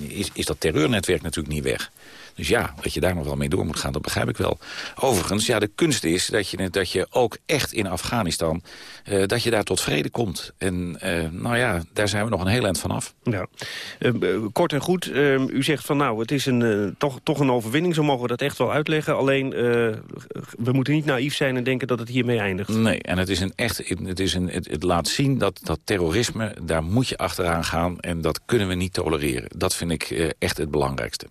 is, is dat terreurnetwerk natuurlijk niet weg. Dus ja, dat je daar nog wel mee door moet gaan, dat begrijp ik wel. Overigens, ja, de kunst is dat je, dat je ook echt in Afghanistan... eh, dat je daar tot vrede komt. En eh, nou ja, daar zijn we nog een heel eind vanaf. Ja. Eh, kort en goed, u zegt van nou, het is een, toch, toch een overwinning. Zo mogen we dat echt wel uitleggen. Alleen, we moeten niet naïef zijn en denken dat het hiermee eindigt. Nee, en het is een echt, het, is een, het, het laat zien dat, dat terrorisme, daar moet je achteraan gaan. En dat kunnen we niet tolereren. Dat vind ik echt het belangrijkste.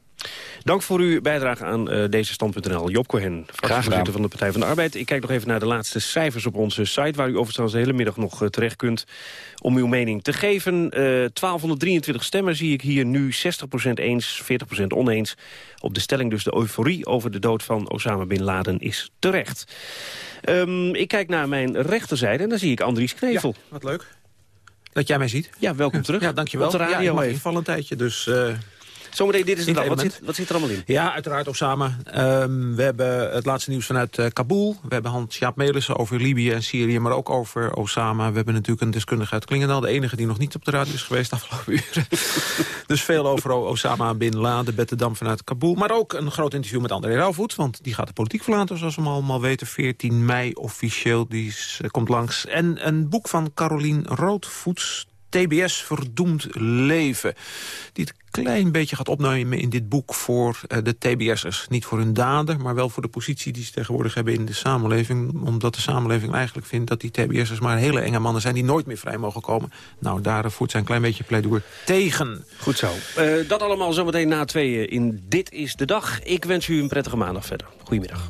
Dank voor uw bijdrage aan eh, deze stand.nl. Job Cohen, fractievoorzitter van de Partij van de Arbeid. Ik kijk nog even naar de laatste cijfers op onze site... waar u overigens de hele middag nog eh, terecht kunt om uw mening te geven. Eh 1223 stemmen zie ik hier nu, 60% eens, 40% oneens. Op de stelling dus de euforie over de dood van Osama Bin Laden is terecht. Ehm, ik kijk naar mijn rechterzijde en dan zie ik Andries Knevel. Wat leuk. Dat jij mij ziet. Ja, welkom terug. Ja, dankjewel. Op de radio ja, ik mag even. even vallen een tijdje, dus... Zometeen, dit is dag. Wat zit, wat zit er allemaal in? Ja, uiteraard Osama. Ehm, we hebben het laatste nieuws vanuit eh, Kabul. We hebben Hans-Jaap Melissen over Libië en Syrië, maar ook over Osama. We hebben natuurlijk een deskundige uit Klingendaal. De enige die nog niet op de radio is geweest de afgelopen uren. dus veel over Osama Bin Laden, Bette Dam vanuit Kabul. Maar ook een groot interview met André Rauwvoet, want die gaat de politiek verlaten, zoals we allemaal weten. 14 mei officieel, die is, eh, komt langs. En een boek van Carolien Roodvoets, TBS Verdoemd Leven. Die het klein beetje gaat opnemen in dit boek voor eh, de TBS'ers. Niet voor hun daden, maar wel voor de positie die ze tegenwoordig hebben in de samenleving. Omdat de samenleving eigenlijk vindt dat die TBS'ers maar hele enge mannen zijn... die nooit meer vrij mogen komen. Nou, daar voert zij een klein beetje pleidooi tegen. Goed zo. Eh, dat allemaal zometeen na tweeën in Dit is de Dag. Ik wens u een prettige maandag verder. Goedemiddag.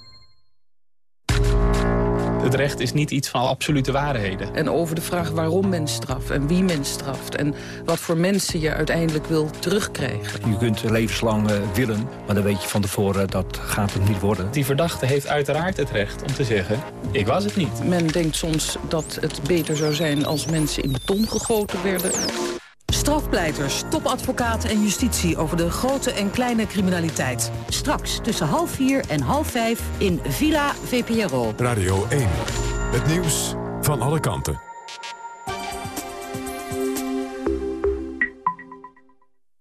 Het recht is niet iets van absolute waarheden. En over de vraag waarom men straft en wie men straft... en wat voor mensen je uiteindelijk wil terugkrijgen. Je kunt levenslang eh, willen, maar dan weet je van tevoren dat gaat het niet worden. Die verdachte heeft uiteraard het recht om te zeggen... ik was het niet. Men denkt soms dat het beter zou zijn als mensen in beton gegoten werden. Strafpleiters, topadvocaten en justitie over de grote en kleine criminaliteit. Straks tussen half vier en half vijf in Villa VPRO. Radio 1. Het nieuws van alle kanten.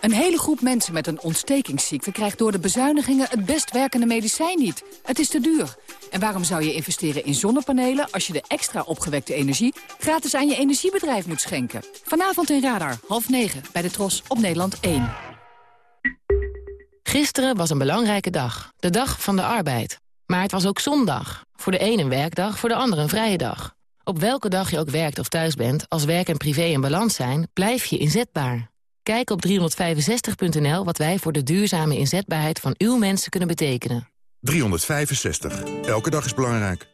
Een hele groep mensen met een ontstekingsziekte krijgt door de bezuinigingen het best werkende medicijn niet. Het is te duur. En waarom zou je investeren in zonnepanelen als je de extra opgewekte energie gratis aan je energiebedrijf moet schenken? Vanavond in Radar, half negen, bij de Tros op Nederland 1. Gisteren was een belangrijke dag, de dag van de arbeid. Maar het was ook zondag. Voor de een een werkdag, voor de ander een vrije dag. Op welke dag je ook werkt of thuis bent, als werk en privé in balans zijn, blijf je inzetbaar. Kijk op 365.nl wat wij voor de duurzame inzetbaarheid van uw mensen kunnen betekenen. 365. Elke dag is belangrijk.